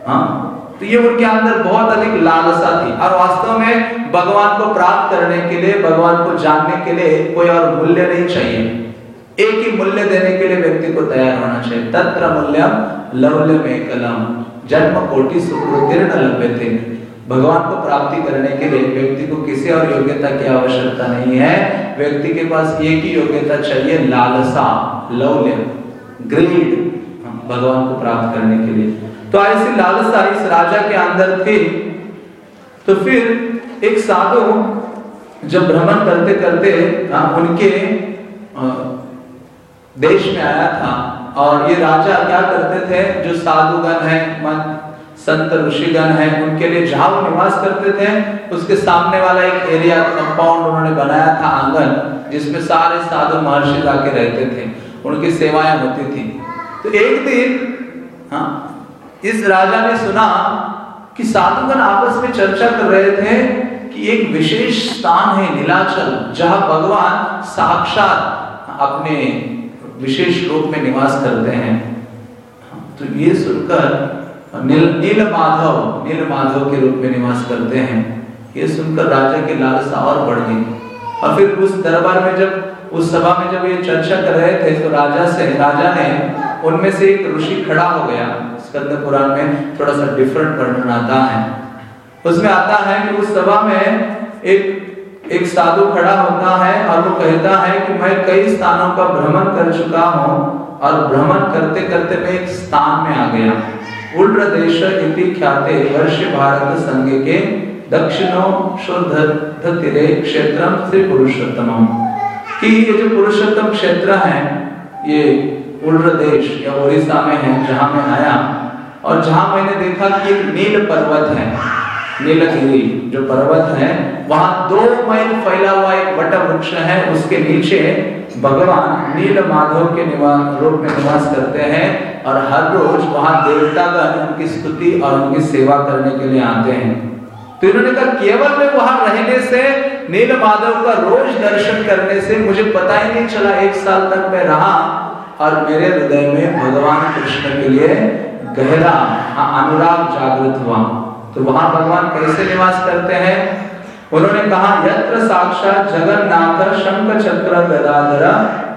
हाँ? तो ये उनके अंदर बहुत अधिक लालसा थी। और वास्तव में भगवान को प्राप्त करने के लिए, भगवान को जानने के लिए कोई और मूल्य नहीं चाहिए। एक ही मूल्य देने के लिए व्यक्ति को तैयार होना चाहिए। तत्र मूल्यम लवल्य में कलम जन्म कोटि सुकृतीर्ण लभ्य थे भगवान को प्राप्ति करने के लिए व्यक्ति को किसी और योग्यता की आवश्यकता नहीं है। व्यक्ति के पास एक ही योग्यता चाहिए, लालसा, लौल्य ग्रीड भगवान को प्राप्त करने के लिए। तो ऐसी लालसा इस राजा के अंदर थी। तो फिर एक साधु जब भ्रमण करते करते उनके देश में आया था और ये राजा क्या करते थे? जो साधुगण है, मन, संत ऋषिगण है, उनके लिए जहाँ निवास करते थे। उसके सामने वाला एक एरिया कंपाउंड उन्होंने बनाया था आँगन, जिसमें सारे साधु महर्षि जाके रहते थे। उनकी सेवाएँ होती थी। तो एक दिन हाँ इस राजा ने सुना कि साधुगण आपस में चर्चा कर रहे थे कि एक विशेष स्थान है नीलाचल, जहाँ भगवान साक्षात अपने विशेष रूप में निवास करते हैं। तो ये सुनकर नील नील माधव नील माधव के रूप में निवास करते हैं। ये सुनकर राजा की लालसा और बढ़ गई। और फिर उस दरबार में जब, उस सभा में जब ये चर्चा कर रहे थे तो राजा से, राजा ने उनमें से एक ऋषि खड़ा हो गया। स्कंद पुराण में थोड़ा सा डिफरेंट वर्णन आता है। उसमें आता है कि उस सभा में एक एक साधु खड़ा होता है और वो कहता है कि मैं कई स्थानों का भ्रमण कर चुका हूँ और भ्रमण करते करते मैं एक स्थान में आ गया। उल्र देश ख्याते वर्ष भारत संघ के दक्षिणो शुद्ध तिरे क्षेत्र श्री पुरुषोत्तम कि ये जो पुरुषोत्तम क्षेत्र है, ये उल्र देश या उड़ीसा में है, जहाँ मैं आया और जहाँ मैंने देखा कि एक नील पर्वत है नीलगिरी जो पर्वत है, वहाँ दो मील फैला हुआ एक वट वृक्ष है, उसके नीचे भगवान नील माधव के निवास रूप में निवास करते हैं और हर रोज वहाँ देवतागण उनकी स्तुति और उनकी सेवा करने के लिए आते हैं। तो इन्होंने कहा, केवल मैं वहाँ रहने से, नील माधव का रोज दर्शन करने से मुझे पता ही नहीं चला एक साल तक मैं रहा और मेरे हृदय में भगवान कृष्ण के लिए गहरा अनुराग जागृत हुआ। तो वहाँ भगवान कैसे निवास करते हैं? उन्होंने कहा, यत्र साक्षात जगन्नाथ शंख चक्र गदाधर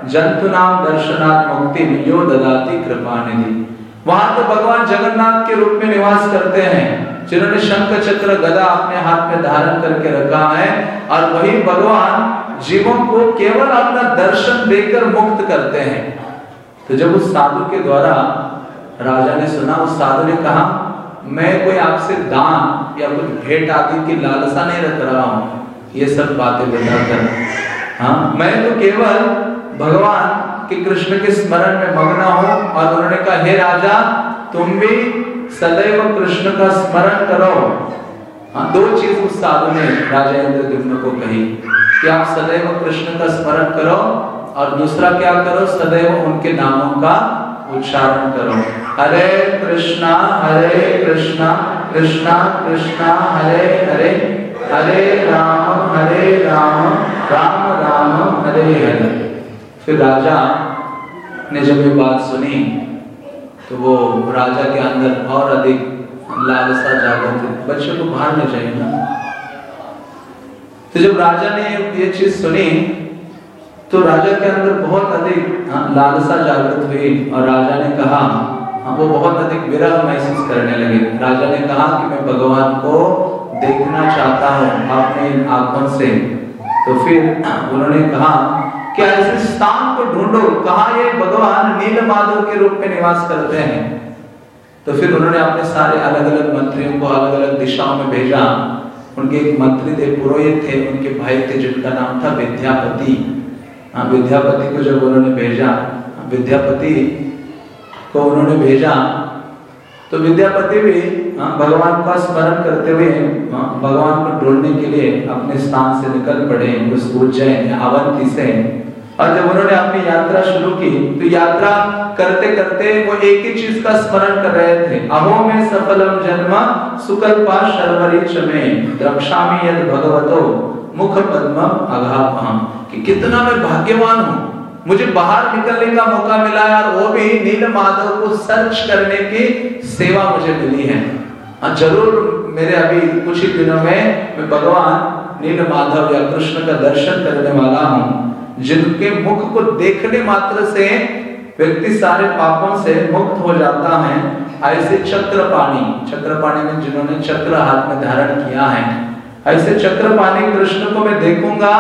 जंतु नाम दर्शनात् मुक्ति यो ददाति कृपा निधि वहाँ तो भगवान जगन्नाथ के रूप में निवास करते हैं, जिन्होंने शंख चक्र गदा अपने हाथ में धारण करके रखा है, और वही भगवान जीवों को केवल अपना दर्शन देकर मुक्त करते हैं। तो जब उस साधु के द्वारा राजा ने सुना, उस साधु ने कहा, मैं कोई आपसे दान या कुछ भेंट आदि की लालसा नहीं रख रहा हूँ। ये सब बातें बताकर। हाँ मैं तो केवल भगवान के कृष्ण के स्मरण में मग्न हूँ और उन्होंने कहा, हे राजा, तुम भी सदैव कृष्ण का स्मरण करो। हाँ दो चीज़ उस साधु ने राजा इंद्रद्युम्न को कही कि आप सदैव कृष्ण का स्मरण करो और दूसरा क्या करो? सदैव उनके नामों का उच्चारण करो। हरे कृष्णा हरे कृष्णा कृष्णा कृष्णा, हरे हरे हरे राम हरे राम राम राम, हरे हरे। फिर राजा ने जब ये बात सुनी तो वो राजा के अंदर और अधिक लालसा जागृत बच्चों को बाहर नहीं चाहिए ना। तो जब राजा ने ये चीज़ सुनी तो राजा के अंदर बहुत अधिक हाँ, लालसा जागृत हुई और राजा ने कहा हाँ, वो बहुत अधिक विरह महसूस करने लगे। राजा ने कहा कि मैं भगवान को देखना चाहता हूँ अपने आँखों से। तो फिर उन्होंने कहा कि ऐसे स्थान को ढूंढो? कहा ये भगवान नील माधव के रूप में निवास करते हैं? तो फिर उन्होंने अपने सारे अलग अलग मंत्रियों को अलग अलग दिशाओं में भेजा। उनके एक मंत्री थे पुरोहित थे उनके भाई थे जिनका नाम था विद्यापति। हाँ विद्यापति को जब उन्होंने भेजा विद्यापति को उन्होंने भेजा तो विद्यापति भी हाँ, भगवान का स्मरण करते हुए हाँ, भगवान को ढूँढने के लिए अपने स्थान से निकल पड़े उस उज्जैन अवंती से। और जब उन्होंने अपनी यात्रा शुरू की तो यात्रा करते करते वो एक ही चीज़ का स्मरण कर रहे थे। अहो में सफलम जन्म सुकल्पा शर्वरीच में द्रक्षामी यद भगवतो मुख पद्म अघापहम। कि कितना मैं भाग्यवान हूँ। मुझे बाहर निकलने का मौका मिला है और वो भी नील माधव को सर्च करने की सेवा मुझे मिली है। हाँ ज़रूर मेरे अभी कुछ ही दिनों में मैं भगवान नील माधव या कृष्ण का दर्शन करने वाला हूँ। जिनके मुख को देखने मात्र से व्यक्ति सारे पापों से मुक्त हो जाता है। ऐसे चक्रपाणी चक्रपाणी में जिन्होंने चक्र हाथ में धारण किया है। ऐसे चक्रपाणी कृष्ण को मैं देखूँगा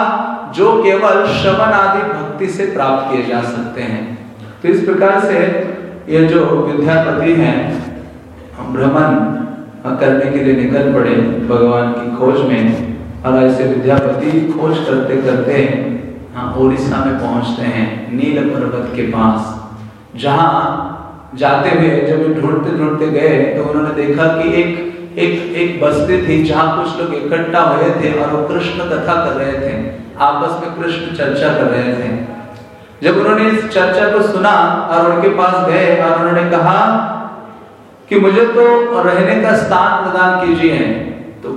जो केवल श्रवण आदि भक्ति से प्राप्त किए जा सकते हैं। तो इस प्रकार से ये जो विद्यापति हैं भ्रमण करने के लिए निकल पड़े भगवान की खोज में। और ऐसे विद्यापति खोज करते करते हाँ उड़ीसा में पहुँचते हैं, नील पर्वत के पास। जहाँ जाते हुए जब ढूंढते ढूंढते गए तो उन्होंने देखा कि एक एक एक बस्ती थी जहाँ कुछ लोग इकट्ठा हुए थे और वो कृष्ण कथा कर रहे थे। आपस में कृष्ण चर्चा कर रहे थे। जब उन्होंने इस चर्चा को सुना और उनके पास गए और उन्होंने कहा कि मुझे तो रहने का स्थान प्रदान कीजिए तो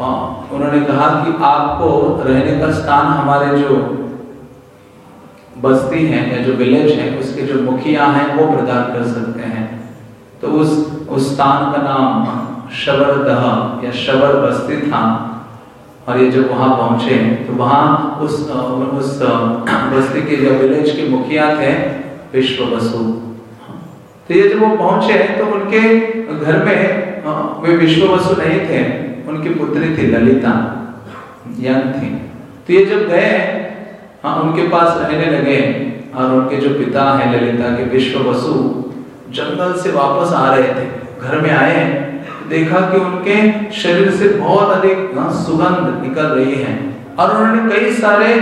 उन्होंने कहा कि आपको रहने का स्थान हमारे जो बस्ती है या जो विलेज है, उसके जो मुखिया हैं, वो प्रदान कर सकते हैं। तो उस उस स्थान का नाम शबरदह या शबर बस्ती था। और ये जब वहाँ पहुँचे तो वहाँ उस उस बस्ती के जो विलेज के मुखिया थे विश्व बसु तो ये जब वो पहुँचे तो उनके घर में वे विश्व बसु नहीं थे, उनकी पुत्री थी ललिता, यंग थी। तो ये जब गए हाँ उनके पास रहने लगे, और उनके जो पिता हैं ललिता के विश्व वसु जंगल से वापस आ रहे थे, घर में आए देखा कि उनके शरीर से बहुत अधिक सुगंध निकल रही है। और उन्होंने कई सारे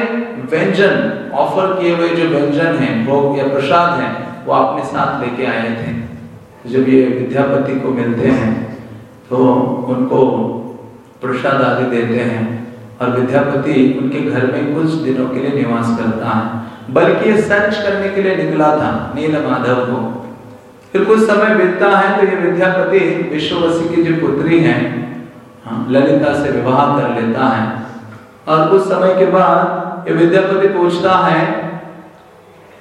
व्यंजन ऑफ़र किए हुए जो व्यंजन हैं, भोग या प्रसाद हैं, वो अपने साथ लेके आए थे। जब ये विद्यापति को मिलते हैं तो उनको प्रसाद आदि देते हैं। और विद्यापति उनके घर में कुछ दिनों के लिए निवास करता है। बल्कि ये सर्च करने के लिए निकला था नील माधव को। फिर कुछ समय बीतता है तो ये विद्यापति विश्ववसी की जो पुत्री है हाँ, ललिता से विवाह कर लेता है। और कुछ समय के बाद ये विद्यापति पूछता है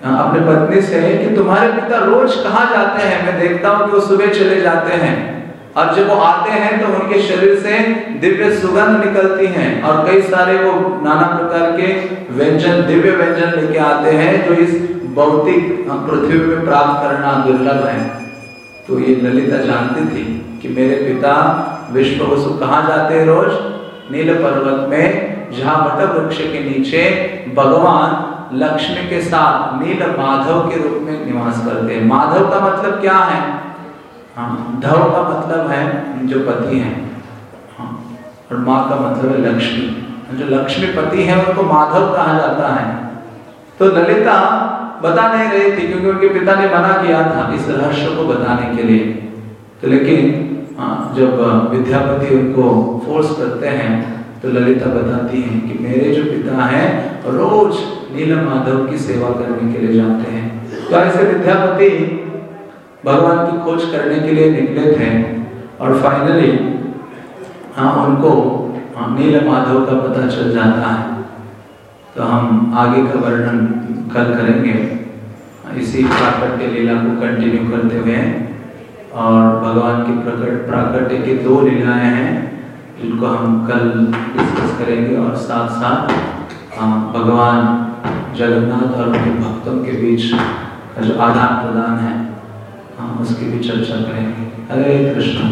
हाँ, अपने पत्नी से कि तुम्हारे पिता रोज कहा जाते हैं? मैं देखता हूँ कि वो सुबह चले जाते हैं। और जब वो आते हैं तो उनके शरीर से दिव्य सुगंध निकलती है और कई सारे वो नाना प्रकार के व्यंजन दिव्य व्यंजन लेके आते हैं जो इस भौतिक पृथ्वी में प्राप्त करना दुर्लभ है। तो ये ललिता जानती थी कि मेरे पिता विश्व वसु कहा जाते हैं रोज? नील पर्वत में, जहाँ वट वृक्ष के नीचे भगवान लक्ष्मी के साथ नील माधव के रूप में निवास करते हैं। माधव का मतलब क्या है? हाँ धव का मतलब है जो पति है। हाँ और माँ का मतलब है लक्ष्मी। जो लक्ष्मी पति है, उनको माधव कहा जाता है। तो ललिता बता नहीं रही थी क्योंकि उनके पिता ने मना किया था इस रहस्य को बताने के लिए। तो लेकिन हाँ, जब विद्यापति उनको फोर्स करते हैं तो ललिता बताती हैं कि मेरे जो पिता हैं रोज नीलम माधव की सेवा करने के लिए जाते हैं। तो ऐसे विद्यापति भगवान की खोज करने के लिए निकले थे और फाइनली हाँ उनको नीलम माधव का पता चल जाता है। तो हम आगे का वर्णन कल करेंगे। इसी प्राकट्य लीला को कंटिन्यू करते हुए और भगवान की प्रकट प्राकट्य की दो लीलाएँ हैं, जिनको हम कल डिस्कस करेंगे और साथ साथ हम भगवान जगन्नाथ और उनके भक्तों के बीच का जो आदान प्रदान है, हम उसकी भी चर्चा करेंगे। हरे कृष्ण।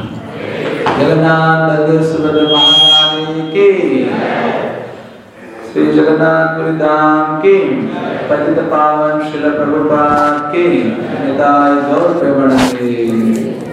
जगन्नाथ श्री जगन्नाथ धाम की पतित पावन शिल प्रभुपाद की गौर प्रेमण